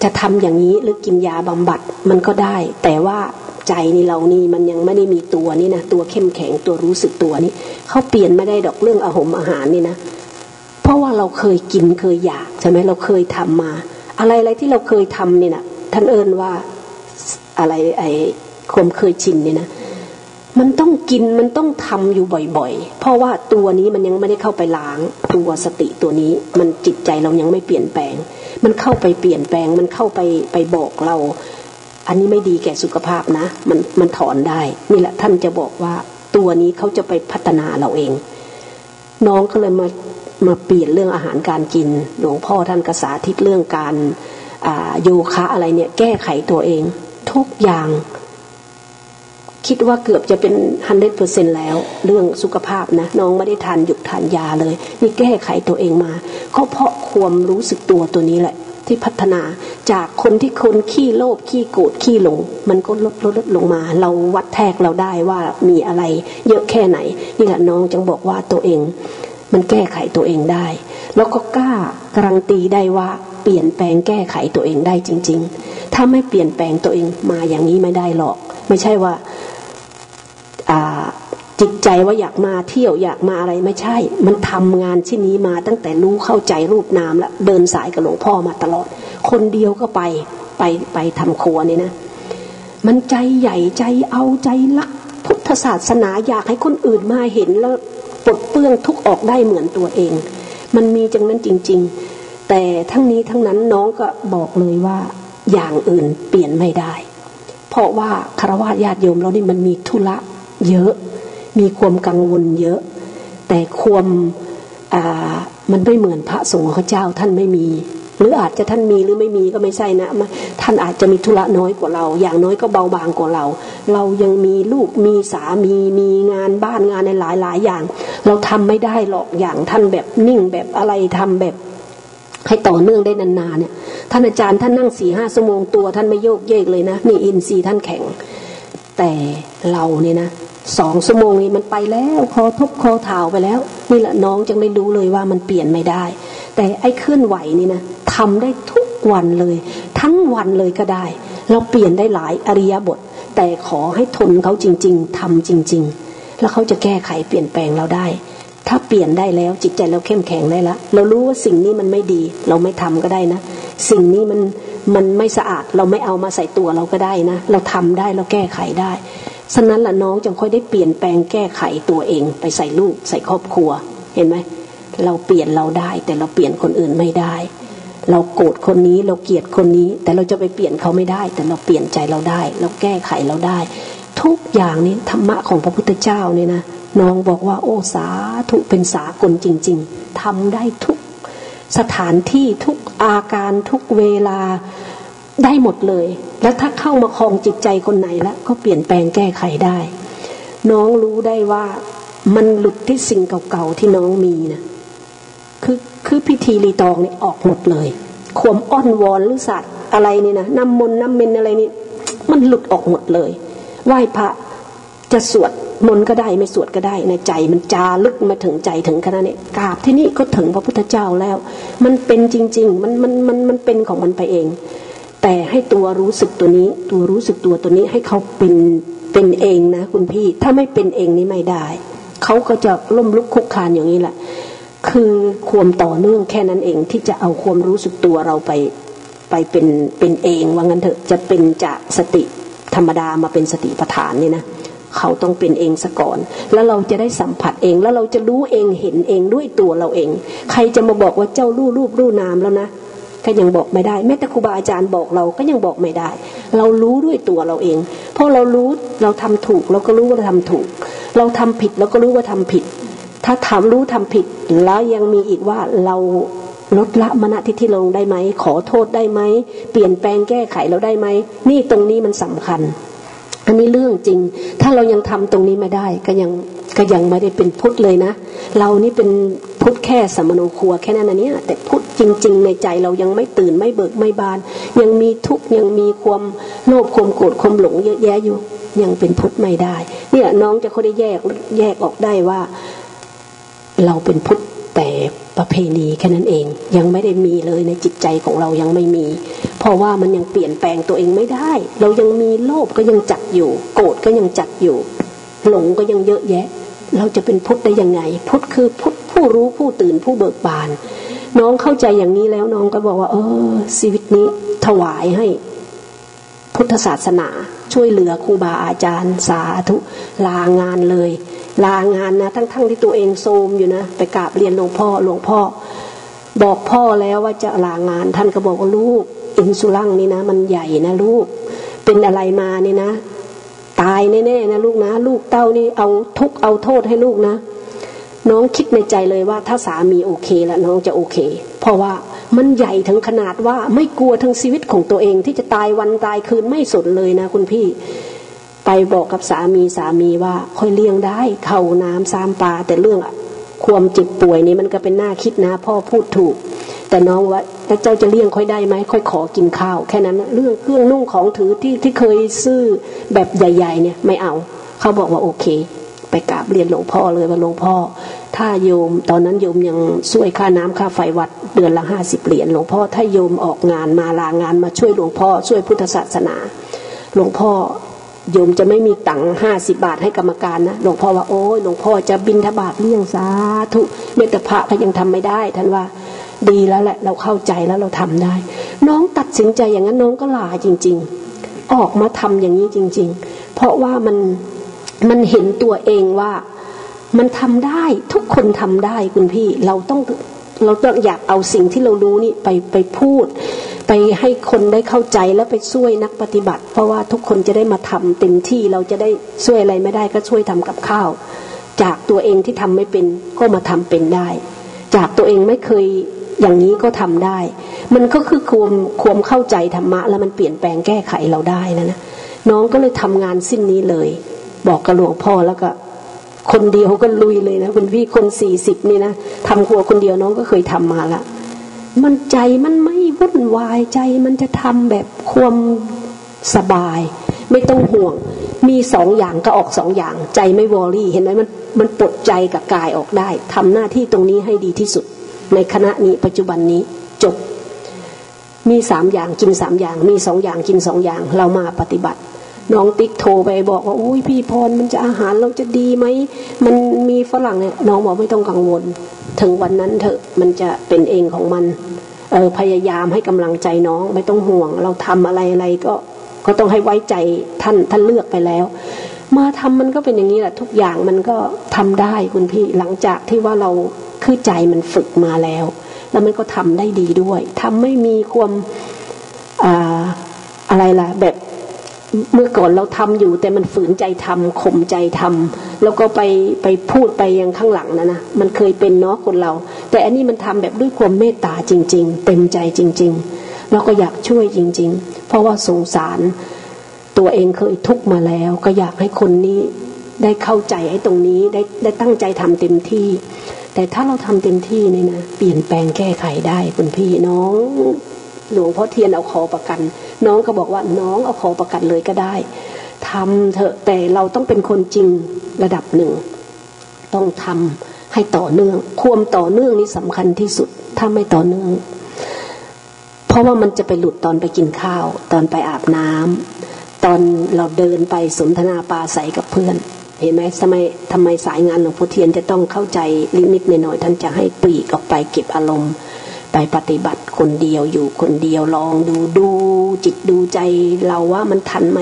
จะทำอย่างนี้หรือกินยาบำบัดมันก็ได้ แต่ว่าใจนี่เรานี่มันยังไม่ได้มีตัวนี่นะตัวเข้มแข็งตัวรู้สึกตัวนี่เขาเปลี่ยนไม่ได้ดอกเรื่องอาหมอาหารนี่นะเพราะว่าเราเคยกินเคยอยากใช่ไหมเราเคยทำมา อะไรอะไรที่เราเคยทำเนี่ยนะท่านเอิญว่า อะไรไอ้ความเคยชินเนี่ยนะมันต้องกินมันต้องทำอยู่บ่อยๆ เพราะว่าตัวนี้มันยังไม่ได้เข้าไปล้างตัวสติตัวนี้ มันจิตใจเรายังไม่เปลี่ยนแปลง มันเข้าไปเปลี่ยนแปลง มันเข้าไปไปบอกเรา อันนี้ไม่ดีแก่สุขภาพนะ มันมันถอนได้ นี่แหละท่านจะบอกว่าตัวนี้เขาจะไปพัฒนาเราเอง น้องก็เลยมามาเปลี่ยนเรื่องอาหารการกิน หลวงพ่อท่านกษาทิศเรื่องการโยคะอะไรเนี่ยแก้ไขตัวเอง ทุกอย่าง คิดว่าเกือบจะเป็นฮันเดเปอร์เซนแล้ว เรื่องสุขภาพนะ น้องไม่ได้ทานหยุดทานยาเลย นี่แก้ไขตัวเองมา ก็เพราะความรู้สึกตัวตัวนี้แหละ ที่พัฒนาจากคนที่คนขี้โลภขี้โกรธขี้หลง มันก็ลดลดลดลงมา เราวัดแทกเราได้ว่ามีอะไร เยอะแค่ไหน นี่แหละน้องจึงบอกว่าตัวเอง มันแก้ไขตัวเองได้ แล้วก็กล้าการันตีได้ว่า เปลี่ยนแปลงแก้ไขตัวเองได้จริง ๆ ถ้าไม่เปลี่ยนแปลงตัวเองมาอย่างนี้ไม่ได้หรอก ไม่ใช่ว่าจิตใจว่าอยากมาเที่ยวอยากมาอะไรไม่ใช่ มันทำงานที่นี้มาตั้งแต่รู้เข้าใจรูปนามแล้วเดินสายกับหลวงพ่อมาตลอด คนเดียวก็ไปไปไปทำครัวนี่นะ มันใจใหญ่ใจเอาใจรักพุทธศาสนาอยากให้คนอื่นมาเห็นแล้วปลดเปื้องทุกออกได้เหมือนตัวเอง มันมีจังนั้นจริง ๆ แต่ทั้งนี้ทั้งนั้นน้องก็บอกเลยว่าอย่างอื่นเปลี่ยนไม่ได้ เพราะว่าคารวะญาติโยมเรานี่มันมีธุระเยอะ มีความกังวลเยอะ แต่ความมันไม่เหมือนพระสงฆ์ข้าเจ้าท่านไม่มี หรืออาจจะท่านมีหรือไม่มีก็ไม่ใช่นะท่านอาจจะมีธุระน้อยกว่าเรา อย่างน้อยก็เบาบางกว่าเรา เรายังมีลูกมีสามีมีงานบ้านงานในหลายหลายอย่าง เราทำไม่ได้หรอกอย่างท่านแบบนิ่งแบบอะไรทำแบบ ให้ต่อเนื่องได้นานๆเนี่ยท่านอาจารย์ท่านนั่งสี่ห้าชั่วโมงตัว ท่านไม่โยกเยกเลยนะนี่อินทรีย์ท่านแข็ง แต่เราเนี่ยนะสองชั่วโมงนี้มันไปแล้วคอทบคอเท้าไปแล้ว นี่แหละน้องจึงไม่รู้เลยว่ามันเปลี่ยนไม่ได้ แต่ไอ้เคลื่อนไหวนี่นะทำได้ทุกวันเลย ทั้งวันเลยก็ได้ เราเปลี่ยนได้หลายอริยบท แต่ขอให้ทนเขาจริง ๆทำจริง ๆ แล้วเขาจะแก้ไขเปลี่ยนแปลงเราได้ ถ้าเปลี่ยนได้แล้วจิตใจเราเข้มแข็งได้ละเรารู้ว่าสิ่งนี้มันไม่ดี เราไม่ทำก็ได้นะ สิ่งนี้มันมันไม่สะอาดเราไม่เอามาใส่ตัวเราก็ได้นะ เราทำได้เราแก้ไขได้ฉะนั้นละน้องจึงค่อยได้เปลี่ยนแปลงแก้ไขตัวเอง ไปใส่ลูกใส่ครอบครัว เห็นไหมเราเปลี่ยนเราได้ แต่เราเปลี่ยนคนอื่นไม่ได้ เราโกรธคนนี้เราเกลียดคนนี้ แต่เราจะไปเปลี่ยนเขาไม่ได้ แต่เราเปลี่ยนใจเราได้ เราแก้ไขเราได้ ทุกอย่างนี้ธรรมะของพระพุทธเจ้าเนี่ยนะ น้องบอกว่า โอ้สาธุเป็นสากลจริง ๆทำได้ทุกสถานที่ทุกอาการทุกเวลาได้หมดเลย แล้วถ้าเข้ามาคลองจิตใจคนไหนแล้วก็เปลี่ยนแปลงแก้ไขได้ น้องรู้ได้ว่ามันหลุดที่สิ่งเก่าๆที่น้องมีนะคือคือพิธีรีตองนี่ออกหมดเลยขวมอ้อนวอนหรือสัตว์อะไรนี่นะน้ำมนต์น้ำเมนอะไรนี่ มันหลุดออกหมดเลย ไหว้พระ จะสวดมนต์ก็ได้ไม่สวดก็ได้ในใจมันจาลึกมาถึงใจถึงขนาดนี้กราบที่นี่ก็ถึงพระพุทธเจ้าแล้ว มันเป็นจริง ๆ มันมันมันมันเป็นของมันไปเอง แต่ให้ตัวรู้สึกตัวนี้ ตัวรู้สึกตัวตัวนี้ให้เขาเป็นเป็นเองนะ คุณพี่ถ้าไม่เป็นเองนี่ไม่ได้เขาก็จะล่มลุกคุกคานอย่างนี้แหละคือความต่อเนื่องแค่นั้นเองที่จะเอาความรู้สึกตัวเราไปไปเป็นเป็นเองว่างั้นเถอะจะเป็นจากสติธรรมดามาเป็นสติปัฏฐานนี่นะ เขาต้องเป็นเองซะก่อน แล้วเราจะได้สัมผัสเอง แล้วเราจะรู้เองเห็นเองด้วยตัวเราเอง ใครจะมาบอกว่าเจ้ารูปรูปรูปนามแล้วนะก็ยังบอกไม่ได้แม้แต่ครูบาอาจารย์บอกเราก็ยังบอกไม่ได้ เรารู้ด้วยตัวเราเอง เพราะเรารู้เราทำถูก เราก็รู้ว่าเราทำถูก เราทำผิดเราก็รู้ว่าทำผิด ถ้าถามรู้ทำผิด แล้วยังมีอีกว่าเราลดละมณฑิที่ลงได้ไหม ขอโทษได้ไหม เปลี่ยนแปลงแก้ไขเราได้ไหม นี่ตรงนี้มันสำคัญ อันนี้เรื่องจริง ถ้าเรายังทำตรงนี้ไม่ได้ ก็ยังก็ยังไม่ได้เป็นพุทธเลยนะ เรานี่เป็นพุทธแค่สมโนครัวแค่นั้นนะเนี่ยแต่พุทธจริง ๆ ในใจเรายังไม่ตื่นไม่เบิกไม่บาน ยังมีทุกข์ยังมีความโลภความโกรธความหลงเยอะแยะอยู่ ยังเป็นพุทธไม่ได้ เนี่ยน้องจะเขาได้แยกแยกออกได้ว่า เราเป็นพุทธแต่ประเพณีแค่นั้นเอง ยังไม่ได้มีเลยในจิตใจของเรายังไม่มี เพราะว่ามันยังเปลี่ยนแปลงตัวเองไม่ได้ เรายังมีโลภก็ยังจัดอยู่ โกรธก็ยังจัดอยู่ หลงก็ยังเยอะแยะ เราจะเป็นพุทธได้ยังไง พุทธคือพุทธผู้รู้ผู้ตื่นผู้เบิกบาน น้องเข้าใจอย่างนี้แล้วน้องก็บอกว่า เออ ชีวิตนี้ถวายให้ พุทธศาสนา ช่วยเหลือครูบาอาจารย์สาธุลางานเลย ลางานนะทั้งๆทที่ตัวเองโซมอยู่นะไปกราบเรียนหลวงพ่อหลวงพ่อ บอกพ่อแล้วว่าจะลางานท่านก็บอกว่าลูก อินสุลังนี่นะ มันใหญ่นะลูก เป็นอะไรมาเนี่ยนะ ตายแน่ๆนะลูกนะ ลูกเต้านี่เอาทุกเอาโทษให้ลูกนะ น้องคิดในใจเลยว่า ถ้าสามีโอเคแล้วน้องจะโอเค เพราะว่ามันใหญ่ถึงขนาดว่าไม่กลัวทั้งชีวิตของตัวเองที่จะตายวันตายคืนไม่สนเลยนะคุณพี่ไปบอกกับสามีสามีว่าค่อยเลี้ยงได้ เข่าน้ำซามปลาแต่เรื่องอะความเจ็บป่วยนี่มันก็เป็นหน้าคิดนะ พ่อพูดถูก แต่น้องว่า แล้วเจ้าจะเลี้ยงค่อยได้ไหมค่อยขอกินข้าวแค่นั้นเรื่องเครื่องนุ่งของถือที่ที่เคยซื้อแบบใหญ่ ๆ เนี่ยไม่เอาเขาบอกว่าโอเค ไปกราบเรียนหลวงพ่อเลยว่าหลวงพ่อ ถ้าโยมตอนนั้นโยมยังช่วยค่าน้ำค่าไฟวัดเดือนละห้าสิบเหรียญหลวงพ่อถ้าโยมออกงานมาลางานมาช่วยหลวงพ่อช่วยพุทธศาสนา หลวงพ่อโยมจะไม่มีตังห้าสิบาทให้กรรมการนะหลวงพ่อว่าโอ้ยหลวงพ่อจะบินทบาทเลี่ยงสาธุเมตพระก็ยังทำไม่ได้ ท่านว่า ดีแล้วแหละ เราเข้าใจแล้วเราทำได้ น้องตัดสินใจอย่างนั้นน้องก็ลาจริง ๆ ออกมาทำอย่างนี้จริง ๆ เพราะว่ามันมันเห็นตัวเองว่ามันทำได้ทุกคนทำได้คุณพี่เราต้องเราต้องอยากเอาสิ่งที่เรารู้นี่ไปไปพูด ไปให้คนได้เข้าใจแล้วไปช่วยนักปฏิบัติ เพราะว่าทุกคนจะได้มาทำเต็มที่เราจะได้ช่วยอะไรไม่ได้ก็ช่วยทำกับข้าว จากตัวเองที่ทำไม่เป็นก็มาทำเป็นได้ จากตัวเองไม่เคย อย่างนี้ก็ทำได้ มันก็คือความความเข้าใจธรรมะ แล้วมันเปลี่ยนแปลงแก้ไขเราได้นะนะน้องก็เลยทำงานสิ้นนี้เลย บอกกับหลวงพ่อแล้วก็ คนเดียวก็ลุยเลยนะคุณพี่คนสี่สิบนี่นะทำครัวคนเดียวน้องก็เคยทำมาละมันใจมันไม่วุ่นวายใจมันจะทำแบบความสบาย ไม่ต้องห่วง มีสองอย่างก็ออกสองอย่าง ใจไม่วอรี่ เห็นไหมมันมันปลดใจกับกายออกได้ทำหน้าที่ตรงนี้ให้ดีที่สุด ในคณะนี้ปัจจุบันนี้จบมีสามอย่างกินสามอย่าง มีสองอย่างกินสองอย่าง เรามาปฏิบัติ น้องติ๊กโทรไปบอกว่าโอ้ยพี่พรมันจะอาหารเราจะดีไหมมันมีฝรั่งเนี่ยน้องบอกไม่ต้องกังวล ถึงวันนั้นเถอะมันจะเป็นเองของมันเออพยายามให้กำลังใจน้องไม่ต้องห่วง เราทำอะไรอะไรก็ก็ต้องให้ไว้ใจท่านท่านเลือกไปแล้ว มาทำมันก็เป็นอย่างนี้แหละทุกอย่างมันก็ทำได้คุณพี่หลังจากที่ว่าเรา คือใจมันฝึกมาแล้ว แล้วมันก็ทำได้ดีด้วยทำไม่มีความอ่าอะไรล่ะ แบบเมื่อก่อนเราทำอยู่ แต่มันฝืนใจทำข่มใจทำแล้วก็ไปไปพูดไปยังข้างหลังนะนะมันเคยเป็นเนาะคนเรา แต่อันนี้มันทำแบบด้วยความเมตตาจริง ๆ เต็มใจจริง ๆ แล้วก็อยากช่วยจริง ๆ เพราะว่าสงสารตัวเองเคยทุกมาแล้ว ก็อยากให้คนนี้ได้เข้าใจไอ้ตรงนี้ได้ได้ตั้งใจทำเต็มที่ แต่ถ้าเราทำเต็มที่เนี่ยนะเปลี่ยนแปลงแก้ไขได้คุณพี่น้อง หลวงพ่อเทียนเอาคอประกัน น้องก็บอกว่าน้องเอาคอประกันเลยก็ได้ทำเถอะแต่เราต้องเป็นคนจริงระดับหนึ่ง ต้องทำให้ต่อเนื่อง ความต่อเนื่องนี้สำคัญที่สุด ถ้าไม่ต่อเนื่อง เพราะว่ามันจะไปหลุดตอนไปกินข้าว ตอนไปอาบน้ำตอนเราเดินไปสนทนาปาใสกับเพื่อน เห็นไหมทำไมทำไมสายงานหลวงพ่อเทียนจะต้องเข้าใจลิมิตหน่อยๆท่านจะให้ปีกออกไปเก็บอารมณ์ ไปปฏิบัติคนเดียวอยู่คนเดียวลองดูดูจิตดูใจเราว่ามันทันไหม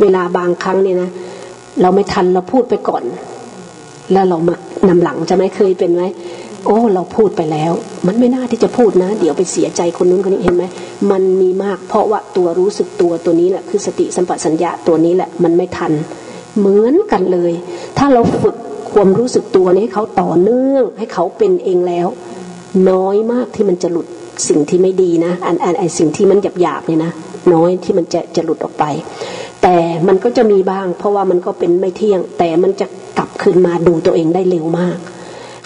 เวลาบางครั้งเนี่ยนะเราไม่ทันเราพูดไปก่อน แล้วเรามานำหลังจะไม่เคยเป็นไหมโอ้เราพูดไปแล้ว มันไม่น่าที่จะพูดนะ เดี๋ยวไปเสียใจคนนู้นคนนี้เห็นไหมมันมีมาก เพราะว่าตัวรู้สึกตัวตัวนี้แหละคือสติสัมปชัญญะตัวนี้แหละมันไม่ทัน เหมือนกันเลย ถ้าเราฝึกความรู้สึกตัวนี้ให้เขาต่อเนื่องให้เขาเป็นเองแล้ว น้อยมากที่มันจะหลุดสิ่งที่ไม่ดีนะอันอันไอสิ่งที่มันหยาบหยาบเนี่ยนะน้อยที่มันจะจะหลุดออกไป แต่มันก็จะมีบ้าง เพราะว่ามันก็เป็นไม่เที่ยง แต่มันจะกลับคืนมาดูตัวเองได้เร็วมาก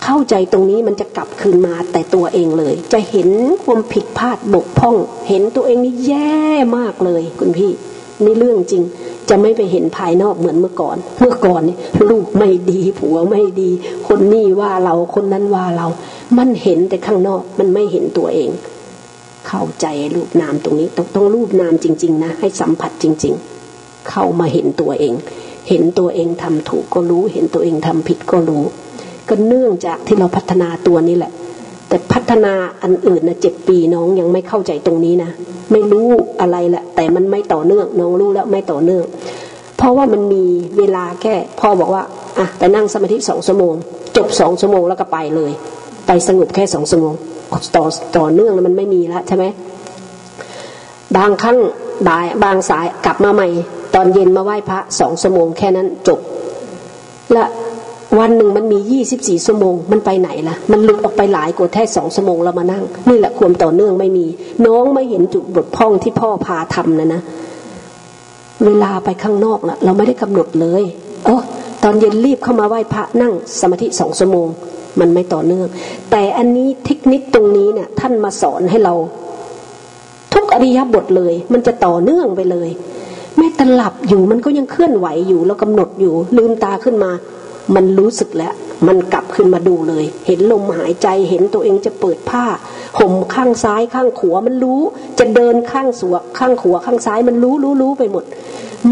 เข้าใจตรงนี้มันจะกลับคืนมาแต่ตัวเองเลย จะเห็นความผิดพลาดบกพร่อง เห็นตัวเองนี่แย่มากเลยคุณพี่นี่เรื่องจริง จะไม่ไปเห็นภายนอกเหมือนเมื่อก่อน เมื่อก่อนนี่ลูกไม่ดีผัวไม่ดี คนนี้ว่าเราคนนั้นว่าเรา มันเห็นแต่ข้างนอกมันไม่เห็นตัวเอง เข้าใจรูปนามตรงนี้ต้องต้องรูปนามจริง ๆ นะ ให้สัมผัสจริง ๆ เข้ามาเห็นตัวเอง เห็นตัวเองทำถูกก็รู้ เห็นตัวเองทำผิดก็รู้ ก็เนื่องจากที่เราพัฒนาตัวนี้แหละ แต่พัฒนาอันอื่นนะเจ็ดปีน้องยังไม่เข้าใจตรงนี้นะไม่รู้อะไรแหละ แต่มันไม่ต่อเนื่องน้องรู้แล้วไม่ต่อเนื่อง เพราะว่ามันมีเวลาแค่พ่อบอกว่าอะไปนั่งสมาธิสองชั่วโมง จบสองชั่วโมงแล้วก็ไปเลย ไปสงบแค่สองชั่วโมงต่อต่อเนื่องแล้วมันไม่มีแล้วใช่ไหมบางครั้งบ่ายบางสายกลับมาใหม่ ตอนเย็นมาไหว้พระสองชั่วโมงแค่นั้นจบ และ วันหนึ่งมันมียี่สิบสี่ชั่วโมง มันไปไหนล่ะ มันหลุดออกไปหลายกว่าแค่สองชั่วโมงเรามานั่ง นี่แหละความต่อเนื่องไม่มี น้องไม่เห็นจุดบทพ่องที่พ่อพาทำนะนะ เวลาไปข้างนอกนะเราไม่ได้กำหนดเลยเออตอนเย็นรีบเข้ามาไหว้พระนั่งสมาธิสองชั่วโมง มันไม่ต่อเนื่อง แต่อันนี้เทคนิคตรงนี้เนี่ยท่านมาสอนให้เรา ทุกอริยบทเลย มันจะต่อเนื่องไปเลยแม้แต่หลับอยู่มันก็ยังเคลื่อนไหวอยู่แล้วกำหนดอยู่ลืมตาขึ้นมา มันรู้สึกแล้ว มันกลับขึ้นมาดูเลย เห็นลมหายใจเห็นตัวเองจะเปิดผ้าห่มข้างซ้ายข้างขวามันรู้ จะเดินข้างสวกข้างขวาข้างซ้ายมันรู้รู้รู้ไปหมด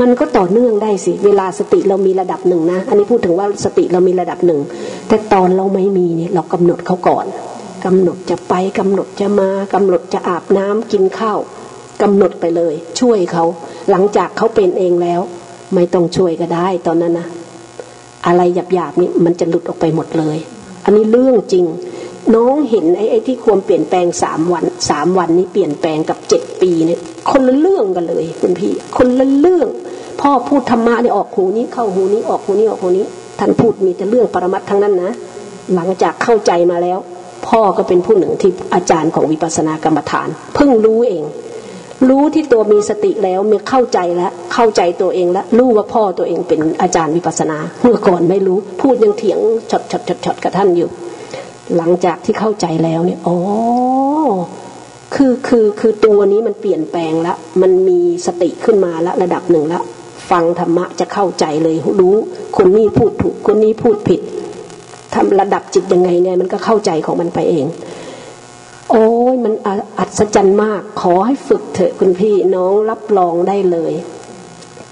มันก็ต่อเนื่องได้สิ เวลาสติเรามีระดับหนึ่งนะ อันนี้พูดถึงว่าสติเรามีระดับหนึ่ง แต่ตอนเราไม่มีเนี่ยเรากำหนดเขาก่อนกำหนดจะไปกำหนดจะมากำหนดจะอาบน้ำกินข้าวกำหนดไปเลย ช่วยเขา หลังจากเขาเป็นเองแล้ว ไม่ต้องช่วยก็ได้ตอนนั้นนะ อะไรหยาบๆนี่มันจะหลุดออกไปหมดเลย อันนี้เรื่องจริง น้องเห็นไอ้ไอ้ที่ความเปลี่ยนแปลงสามวันสามวันนี้เปลี่ยนแปลงกับเจ็ดปีเนี่ยคนละเรื่องกันเลยคุณพี่คนละเรื่อง พ่อพูดธรรมะนี่ออกหูนี้เข้าหูนี้ออกหูนี้ออกหูนี้ท่านพูดมีแต่เรื่องปรมัตทั้งนั้นนะหลังจากเข้าใจมาแล้ว พ่อก็เป็นผู้หนึ่งที่อาจารย์ของวิปัสสนากรรมฐาน เพิ่งรู้เอง รู้ที่ตัวมีสติแล้วมีเข้าใจแล้วเข้าใจตัวเองแล้วรู้ว่าพ่อตัวเองเป็นอาจารย์วิปัสนาเมื่อก่อนไม่รู้ พูดยังเถียงฉดฉดฉดฉดกับท่านอยู่ หลังจากที่เข้าใจแล้วเนี่ยอ๋อคือคือคือตัวนี้มันเปลี่ยนแปลงแล้วมันมีสติขึ้นมาแล้วระดับหนึ่งล้วฟังธรรมะจะเข้าใจเลยรู้คนนี้พูดถูกคนนี้พูดผิดทำระดับจิตยังไงเนี่ยมันก็เข้าใจของมันไปเอง โอ้ยมันอัศจรรย์มาก ขอให้ฝึกเถอะคุณพี่น้องรับรองได้เลย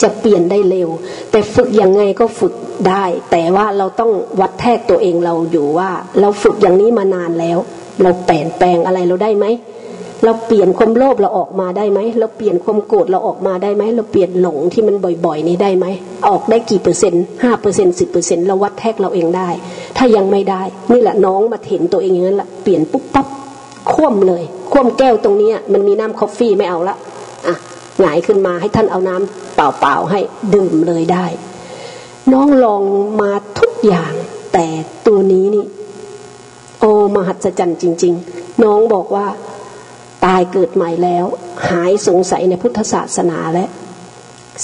จะเปลี่ยนได้เร็ว แต่ฝึกยังไงก็ฝึกได้ แต่ว่าเราต้องวัดแทกตัวเองเราอยู่ว่า เราฝึกอย่างนี้มานานแล้ว เราเปลี่ยนแปลงอะไรเราได้ไหมเราเปลี่ยนความโลภเราออกมาได้ไหม เราเปลี่ยนความโกรธเราออกมาได้ไหม เราเปลี่ยนหลงที่มันบ่อยๆ นี้ได้ไหม ออกได้กี่เปอร์เซ็นต์ห้าเปอร์เซ็นต์สิบเปอร์เซ็นต์เราวัดแทกเราเองได้ ถ้ายังไม่ได้ นี่แหละน้องมาเห็นตัวเองอย่างนั้นละเปลี่ยนปุ๊บปั๊บ ว่ำเลยคว่ำแก้วตรงนี้มันมีน้ำคอฟฟี่ไม่เอาละอะหงายขึ้นมาให้ท่านเอาน้ำเปล่าๆให้ดื่มเลยได้ น้องลองมาทุกอย่าง แต่ตัวนี้นี่ โอ้มหัศจรรย์จริง ๆ น้องบอกว่าตายเกิดใหม่แล้ว หายสงสัยในพุทธศาสนาและ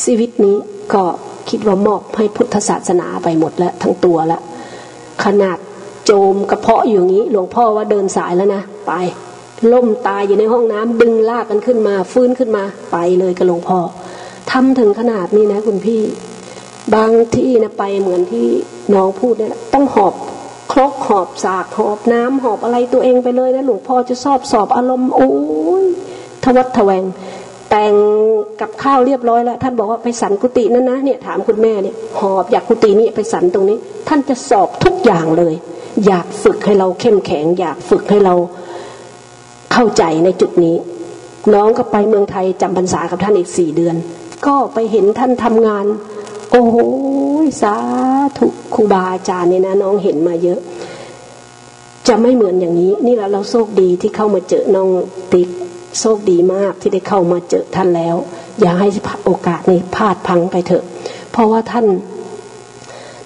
ชีวิตนี้ก็คิดว่ามอบให้พุทธศาสนาไปหมดแล้ว ทั้งตัวแล้วขนาดโจมกระเพาะอยู่งี้ หลวงพ่อว่าเดินสายแล้วนะ ไป ล่มตายอยู่ในห้องน้ำดึงลากกันขึ้นมา ฟื้นขึ้นมาไปเลยกับหลวงพ่อทำถึงขนาดนี้นะ คุณพี่ บางที่นะไปเหมือนที่น้องพูดเนี่ยต้องหอบครกหอบสากหอบน้ำหอบอะไรตัวเองไปเลยนะหลวงพ่อจะสอบสอบอารมณ์โอ้ยทวัดทแวง แต่งกับข้าวเรียบร้อยแล้ว ท่านบอกว่าไปสันกุฏินั่นนะเนี่ยถามคุณแม่เนี่ยหอบอยากกุฏินี้ไปสันตรงนี้ ท่านจะสอบทุกอย่างเลย อยากฝึกให้เราเข้มแข็ง อยากฝึกให้เรา เข้าใจในจุดนี้ น้องก็ไปเมืองไทยจำพรรษากับท่านอีกสี่เดือน ก็ไปเห็นท่านทำงาน โอ้โหสาธุครูบาอาจารย์เนี่ยนะ น้องเห็นมาเยอะ จะไม่เหมือนอย่างนี้ นี่แหละเราโชคดีที่เข้ามาเจอน้องติ๊กโชคดีมากที่ได้เข้ามาเจอท่านแล้ว อย่าให้โอกาสนี้พลาดพังไปเถอะ เพราะว่าท่าน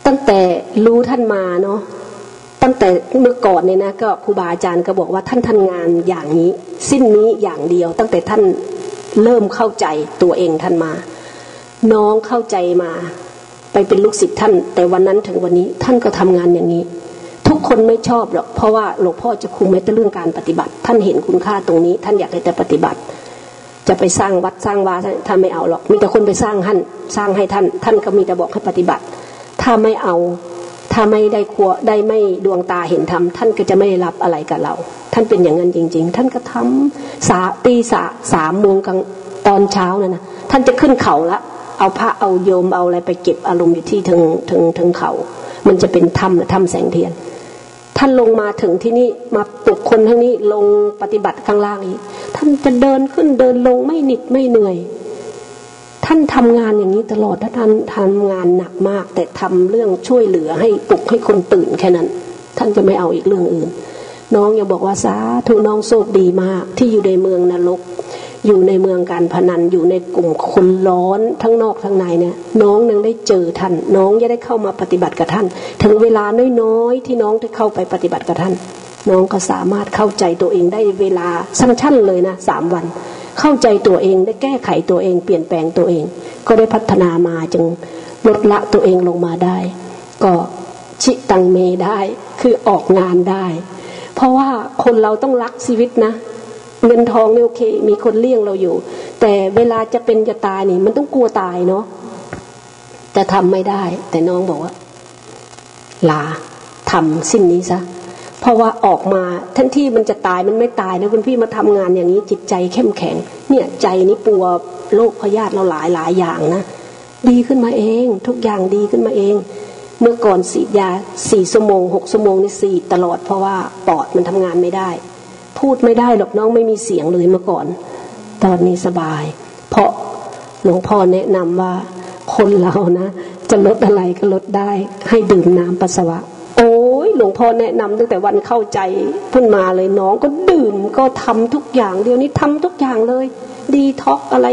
ตั้งแต่รู้ท่านมาเนาะ ตั้งแต่เมื่อก่อนเนี่ยนะก็ครูบาอาจารย์ก็บอกว่าท่านทำงานอย่างนี้ สิ้นนี้อย่างเดียว ตั้งแต่ท่านเริ่มเข้าใจตัวเองท่านมา น้องเข้าใจมา ไปเป็นลูกศิษย์ท่าน แต่วันนั้นถึงวันนี้ท่านก็ทำงานอย่างนี้ ทุกคนไม่ชอบหรอกเพราะว่าหลวงพ่อจะคุมแม้แต่เรื่องการปฏิบัติ ท่านเห็นคุณค่าตรงนี้ ท่านอยากให้แต่ปฏิบัติ จะไปสร้างวัดสร้างวาท่านไม่เอาหรอกมีแต่คนไปสร้างท่านสร้างให้ท่าน ท่านก็มีแต่บอกให้ปฏิบัติ ถ้าไม่เอา ถ้าไม่ได้ครัวได้ไม่ดวงตาเห็นธรรมท่านก็จะไม่รับอะไรกับเรา ท่านเป็นอย่างนั้นจริง ๆ ท่านก็ทำสาตีสาสามโมงกลางตอนเช้านั่นนะท่านจะขึ้นเขาละ เอาพระเอาโยมเอาอะไรไปเก็บอารมณ์อยู่ที่ถึงถึงถึงเขา มันจะเป็นถ้ำถ้ำแสงเทียน ท่านลงมาถึงที่นี่มาปลุกคนทั้งนี้ลงปฏิบัติข้างล่างอีกท่านจะเดินขึ้นเดินลงไม่หนิดไม่เหนื่อย ท่านทำงานอย่างนี้ตลอดท่านทำงานหนักมาก แต่ทำเรื่องช่วยเหลือให้ปลุกให้คนตื่นแค่นั้น ท่านจะไม่เอาอีกเรื่องอื่น น้องยังบอกว่าสาธุน้องโชคดีมาก ที่อยู่ในเมืองนรก อยู่ในเมืองการพนันอยู่ในกลุ่มคนร้อนทั้งนอกทั้งในเนี่ยน้องนึงได้เจอท่านน้องจะได้เข้ามาปฏิบัติกับท่าน ถึงเวลาน้อยๆที่น้องได้เข้าไปปฏิบัติกับท่าน น้องก็สามารถเข้าใจตัวเองได้เวลาสั้นๆเลยนะสามวัน เข้าใจตัวเองได้แก้ไขตัวเอง เปลี่ยนแปลงตัวเอง ก็ได้พัฒนามาจึงลดละตัวเองลงมาได้ ก็ชิตังเมได้คือออกงานได้ เพราะว่าคนเราต้องรักชีวิตนะ เงินทองนี่โอเค มีคนเลี้ยงเราอยู่ แต่เวลาจะเป็นจะตายนี่มันต้องกลัวตายเนาะจะทำไม่ได้ แต่น้องบอกว่าลาทำสิ้นนี้ซะ เพราะว่าออกมาทันที่มันจะตายมันไม่ตายนะคุณพี่มาทำงานอย่างนี้จิตใจเข้มแข็ง เนี่ยใจนี้ปัวโรคพยาธิเราหลายหลายอย่างนะดีขึ้นมาเอง ทุกอย่างดีขึ้นมาเอง เมื่อก่อนสีดยาสี่ชั่วโมงหกชั่วโมงนี่สีตลอดเพราะว่าปอดมันทำงานไม่ได้ พูดไม่ได้หรอกน้องไม่มีเสียงเลยเมื่อก่อน ตอนนี้สบาย เพราะหลวงพ่อแนะนำว่าคนเรานะ จะลดอะไรก็ลดได้ให้ดื่มน้ำปัสสาวะ หลวงพ่อแนะนำตั้งแต่วันเข้าใจพุ่นมาเลยน้องก็ดื่มก็ทำทุกอย่างเดี๋ยวนี้ทำทุกอย่างเลย ดีท็อกอะไร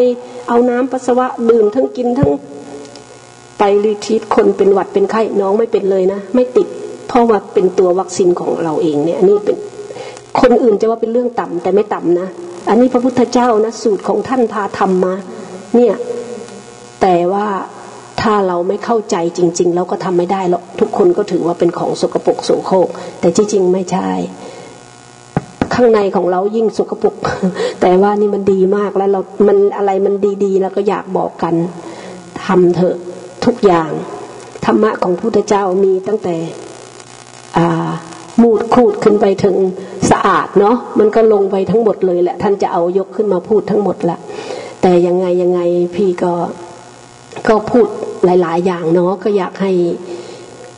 เอาน้ำปัสสาวะดื่มทั้งกินทั้งไปรีทีตคนเป็นหวัดเป็นไข้น้องไม่เป็นเลยนะ ไม่ติด เพราะว่าเป็นตัววัคซีนของเราเองเนี่ยนนี้เป็นคนอื่นจะว่าเป็นเรื่องต่ำแต่ไม่ต่ำนะ อันนี้พระพุทธเจ้านะสูตรของท่านพาทำมา เนี่ย แต่ว่า ถ้าเราไม่เข้าใจจริง ๆ เราก็ทำไม่ได้หรอกทุกคนก็ถือว่าเป็นของสกปรกโสโครกแต่จริง ๆ ไม่ใช่ ข้างในของเรายิ่งสกปรกแต่ว่านี่มันดีมากแล้วเรามันอะไรมันดีๆ แล้วก็อยากบอกกันทำเถอะทุกอย่างธรรมะของพุทธเจ้ามีตั้งแต่มูดคูดขึ้นไปถึงสะอาดเนาะมันก็ลงไปทั้งหมดเลยแหละ ท่านจะเอายกขึ้นมาพูดทั้งหมดละแต่ยังไงยังไงพี่ก็ก็พูด หลาย ๆ อย่างเนาะก็อยากให้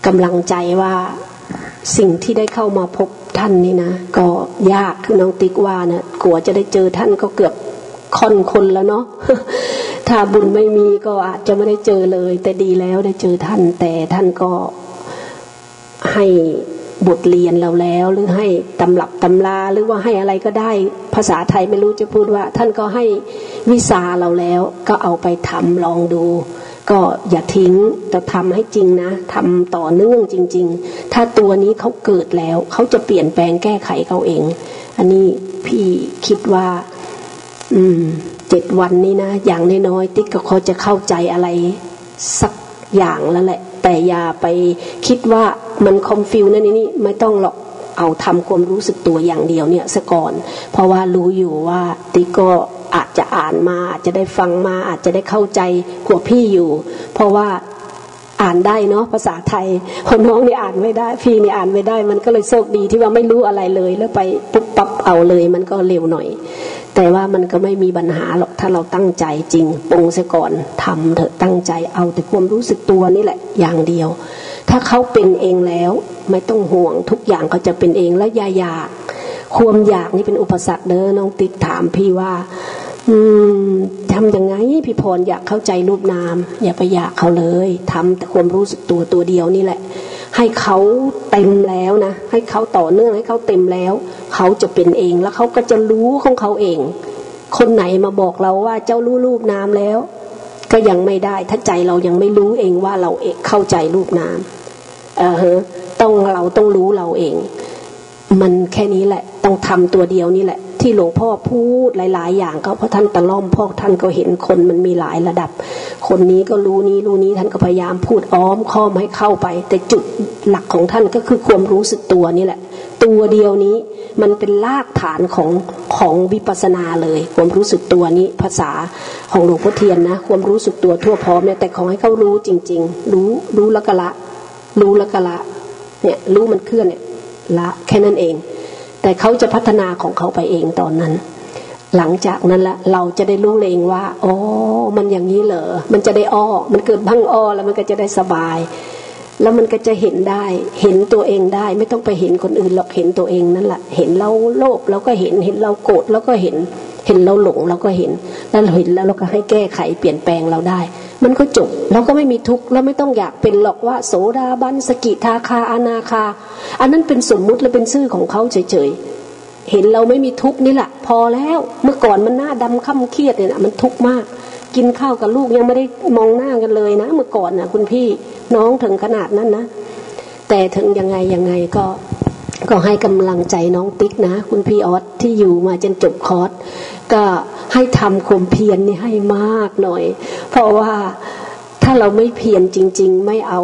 กำลังใจว่าสิ่งที่ได้เข้ามาพบท่านนี่นะ ก็ยากคือน้องติ๊กว่านะกลัวจะได้เจอท่านก็เกือบค่อนคนแล้วเนาะถ้าบุญไม่มีก็อาจจะไม่ได้เจอเลย แต่ดีแล้วได้เจอท่าน แต่ท่านก็ให้บทเรียนเราแล้ว หรือให้ตำรับตำราหรือว่าให้อะไรก็ได้ภาษาไทยไม่รู้จะพูดว่า ท่านก็ให้วิสาเราแล้ว ก็เอาไปทำลองดู ก็อย่าทิ้งแต่ทำให้จริงนะทำต่อเนื่องจริง ๆ ถ้าตัวนี้เขาเกิดแล้วเขาจะเปลี่ยนแปลงแก้ไขเขาเอง อันนี้พี่คิดว่า อืมเจ็ดวันนี้นะอย่างน้อยๆติ๊กก็เขาจะเข้าใจอะไร สักอย่างแล้วแหละ แต่อย่าไปคิดว่ามันคอมฟิวนั่นนี่ไม่ต้องหรอกเอาทำความรู้สึกตัวอย่างเดียวเนี่ยซะก่อน เพราะว่ารู้อยู่ว่าติ๊กก็ อาจจะอ่านมาอาจจะได้ฟังมาอาจจะได้เข้าใจหัวพี่อยู่ เพราะว่าอ่านได้เนาะภาษาไทยคนน้องนี่อ่านไม่ได้ พี่นี่อ่านไม่ได้ มันก็เลยโชคดีที่ว่าไม่รู้อะไรเลย แล้วไปปุ๊บปั๊บเอาเลย มันก็เร็วหน่อย แต่ว่ามันก็ไม่มีปัญหาหรอกถ้าเราตั้งใจจริงปรงเสียก่อนทำเถอะตั้งใจเอาแต่ความรู้สึกตัวนี่แหละอย่างเดียว ถ้าเขาเป็นเองแล้ว ไม่ต้องห่วงทุกอย่างเขาจะเป็นเองแล้วยายา ความอยากนี่เป็นอุปสรรคเด้อน้องติ๊กถามพี่ว่า อืมทำยังไงพี่พรอยากเข้าใจรูปนาม อย่าไปอยากเขาเลยทำแต่ความรู้สึกตัวตัวเดียวนี่แหละ ให้เขาเต็มแล้วนะให้เขาต่อเนื่องให้เขาเต็มแล้ว เขาจะเป็นเองแล้วเขาก็จะรู้ของเขาเอง คนไหนมาบอกเราว่าเจ้ารู้รูปนามแล้ว ก็ยังไม่ได้ ถ้าใจเรายังไม่รู้เองว่าเราเองเข้าใจรูปนามเออฮะต้องเราต้องรู้เราเอง มันแค่นี้แหละต้องทำตัวเดียวนี่แหละ ที่หลวงพ่อพูดหลาย ๆ อย่างก็เพราะท่านตะล่อมพ่อท่านก็เห็นคนมันมีหลายระดับ คนนี้ก็รู้นี้รู้นี้ท่านก็พยายามพูดอ้อมค้อมให้เข้าไป แต่จุดหลักของท่านก็คือความรู้สึกตัวนี่แหละ ตัวเดียวนี้มันเป็นรากฐานของของวิปัสสนาเลย ความรู้สึกตัวนี้ภาษาของหลวงพ่อเทียนนะ ความรู้สึกตัวทั่วพร้อมเนี่ยแต่ขอให้เขารู้จริง ๆ รู้รู้ละกะละ รู้ละกะละเนี่ยรู้มันเคลื่อนเนี่ย ละแค่นั้นเอง แต่เขาจะพัฒนาของเขาไปเองตอนนั้น หลังจากนั้นละเราจะได้รู้เองว่าอ๋อมันอย่างนี้เหรอมันจะได้อ้อมันเกิดบ้างอ้อแล้วมันก็จะได้สบาย แล้วมันก็จะเห็นได้ เห็นตัวเองได้ ไม่ต้องไปเห็นคนอื่นหรอกเห็นตัวเองนั่นแหละเห็นเราโลภเราก็เห็นเห็นเราโกรธเราก็เห็น เห็นเราหลงเราก็เห็น แล้วเราเห็นแล้วเราก็ให้แก้ไขเปลี่ยนแปลงเราได้ มันก็จบเราก็ไม่มีทุกข์แล้วไม่ต้องอยากเป็นหรอกว่า โสดาบันสกิทาคาอนาคา อันนั้นเป็นสมมุติและเป็นชื่อของเขาเฉยๆเห็นเราไม่มีทุกข์นี่แหละพอแล้วเมื่อก่อนมันหน้าดำค่ำเครียดเนี่ยนะมันทุกข์มาก กินข้าวกับลูกยังไม่ได้มองหน้ากันเลยนะ เมื่อก่อนนะคุณพี่น้องถึงขนาดนั้นนะ แต่ถึงยังไงยังไงก็ก็ให้กำลังใจน้องติ๊กนะ คุณพี่ออสที่อยู่มาจนจบคอร์สก็ให้ทำความเพียรนี่ให้มากหน่อย เพราะว่าถ้าเราไม่เพียรจริง ๆ ไม่เอา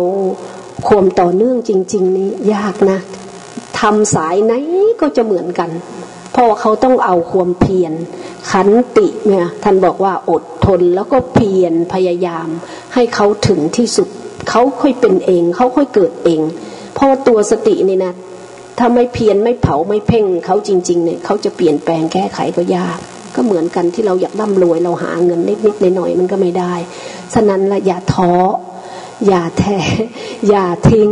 ความต่อเนื่องจริง ๆ นี่ยากนะทำสายไหนก็จะเหมือนกัน เพราะว่าเขาต้องเอาความเพียรขันติเนี่ยท่านบอกว่าอดทนแล้วก็เพียรพยายาม ให้เขาถึงที่สุด เขาค่อยเป็นเอง เขาค่อยเกิดเองเพราะตัวสตินี่นะถ้าไม่เพียรไม่เผาไม่เพ่งเขาจริง ๆเนี่ยเขาจะเปลี่ยนแปลงแก้ไขก็ยาก ก็เหมือนกันที่เราอยากร่ำรวยเราหาเงินนิดๆหน่อยๆมันก็ไม่ได้ฉะนั้นละอย่าท้ออย่าแท้อย่าทิ้ง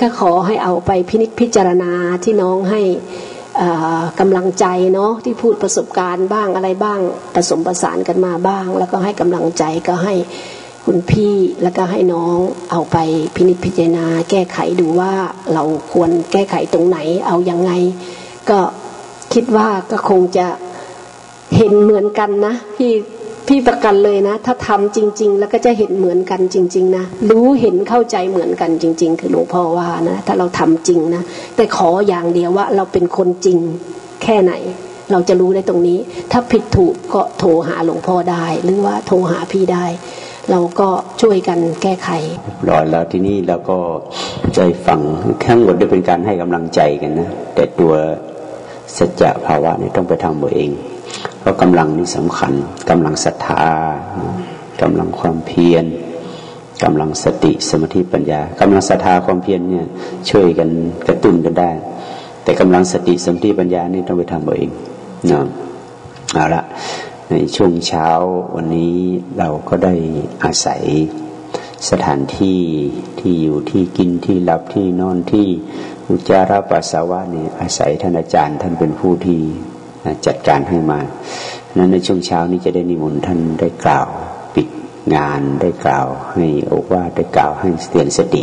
ก็ขอให้เอาไปพินิจพิจารณาที่น้องให้ กำลังใจเนาะที่พูดประสบการณ์บ้างอะไรบ้างผสมประสานกันมาบ้าง แล้วก็ให้กำลังใจก็ให้คุณพี่แล้วก็ให้น้องเอาไปพินิจพิจารณา แก้ไขดูว่าเราควรแก้ไขตรงไหนเอาอยัางไง ก็คิดว่าก็คงจะเห็นเหมือนกันนะพี่ พี่ประกันเลยนะ ถ้าทำจริง ๆ แล้วก็จะเห็นเหมือนกันจริง ๆ นะ รู้เห็นเข้าใจเหมือนกันจริง ๆ คือหลวงพ่อว่านะถ้าเราทำจริงนะแต่ขออย่างเดียวว่าเราเป็นคนจริงแค่ไหน เราจะรู้ได้ตรงนี้ ถ้าผิดถูกก็โทรหาหลวงพ่อได้ หรือว่าโทรหาพี่ได้ เราก็ช่วยกันแก้ไขรอยแล้วที่นี่เราก็ใจฟังทั้งหมดด้วยเป็นการให้กำลังใจกันนะแต่ตัวสัจจะภาวะนี่ต้องไปทำตัวเอง เพราะกำลังนี่สำคัญกำลังศรัทธากำลังความเพียรกำลังสติสมาธิปัญญากำลังศรัทธาความเพียรเนี่ยช่วยกันกระตุ้นกันได้ แต่กำลังสติสมาธิปัญญานี่ต้องไปทำตัวเองนะเอาละในช่วงเช้าวันนี้เราก็ได้อาศัยสถานที่ที่อยู่ที่กินที่หลับที่นอนที่อุจาระปัสสาวะนี่อาศัยท่านอาจารย์ท่านเป็นผู้ที่ จัดการให้มานั้นในช่วงเช้านี้จะได้นิมนต์ท่านได้กล่าว ปิดงานได้กล่าว ให้โอวาได้กล่าวให้เตือนสติ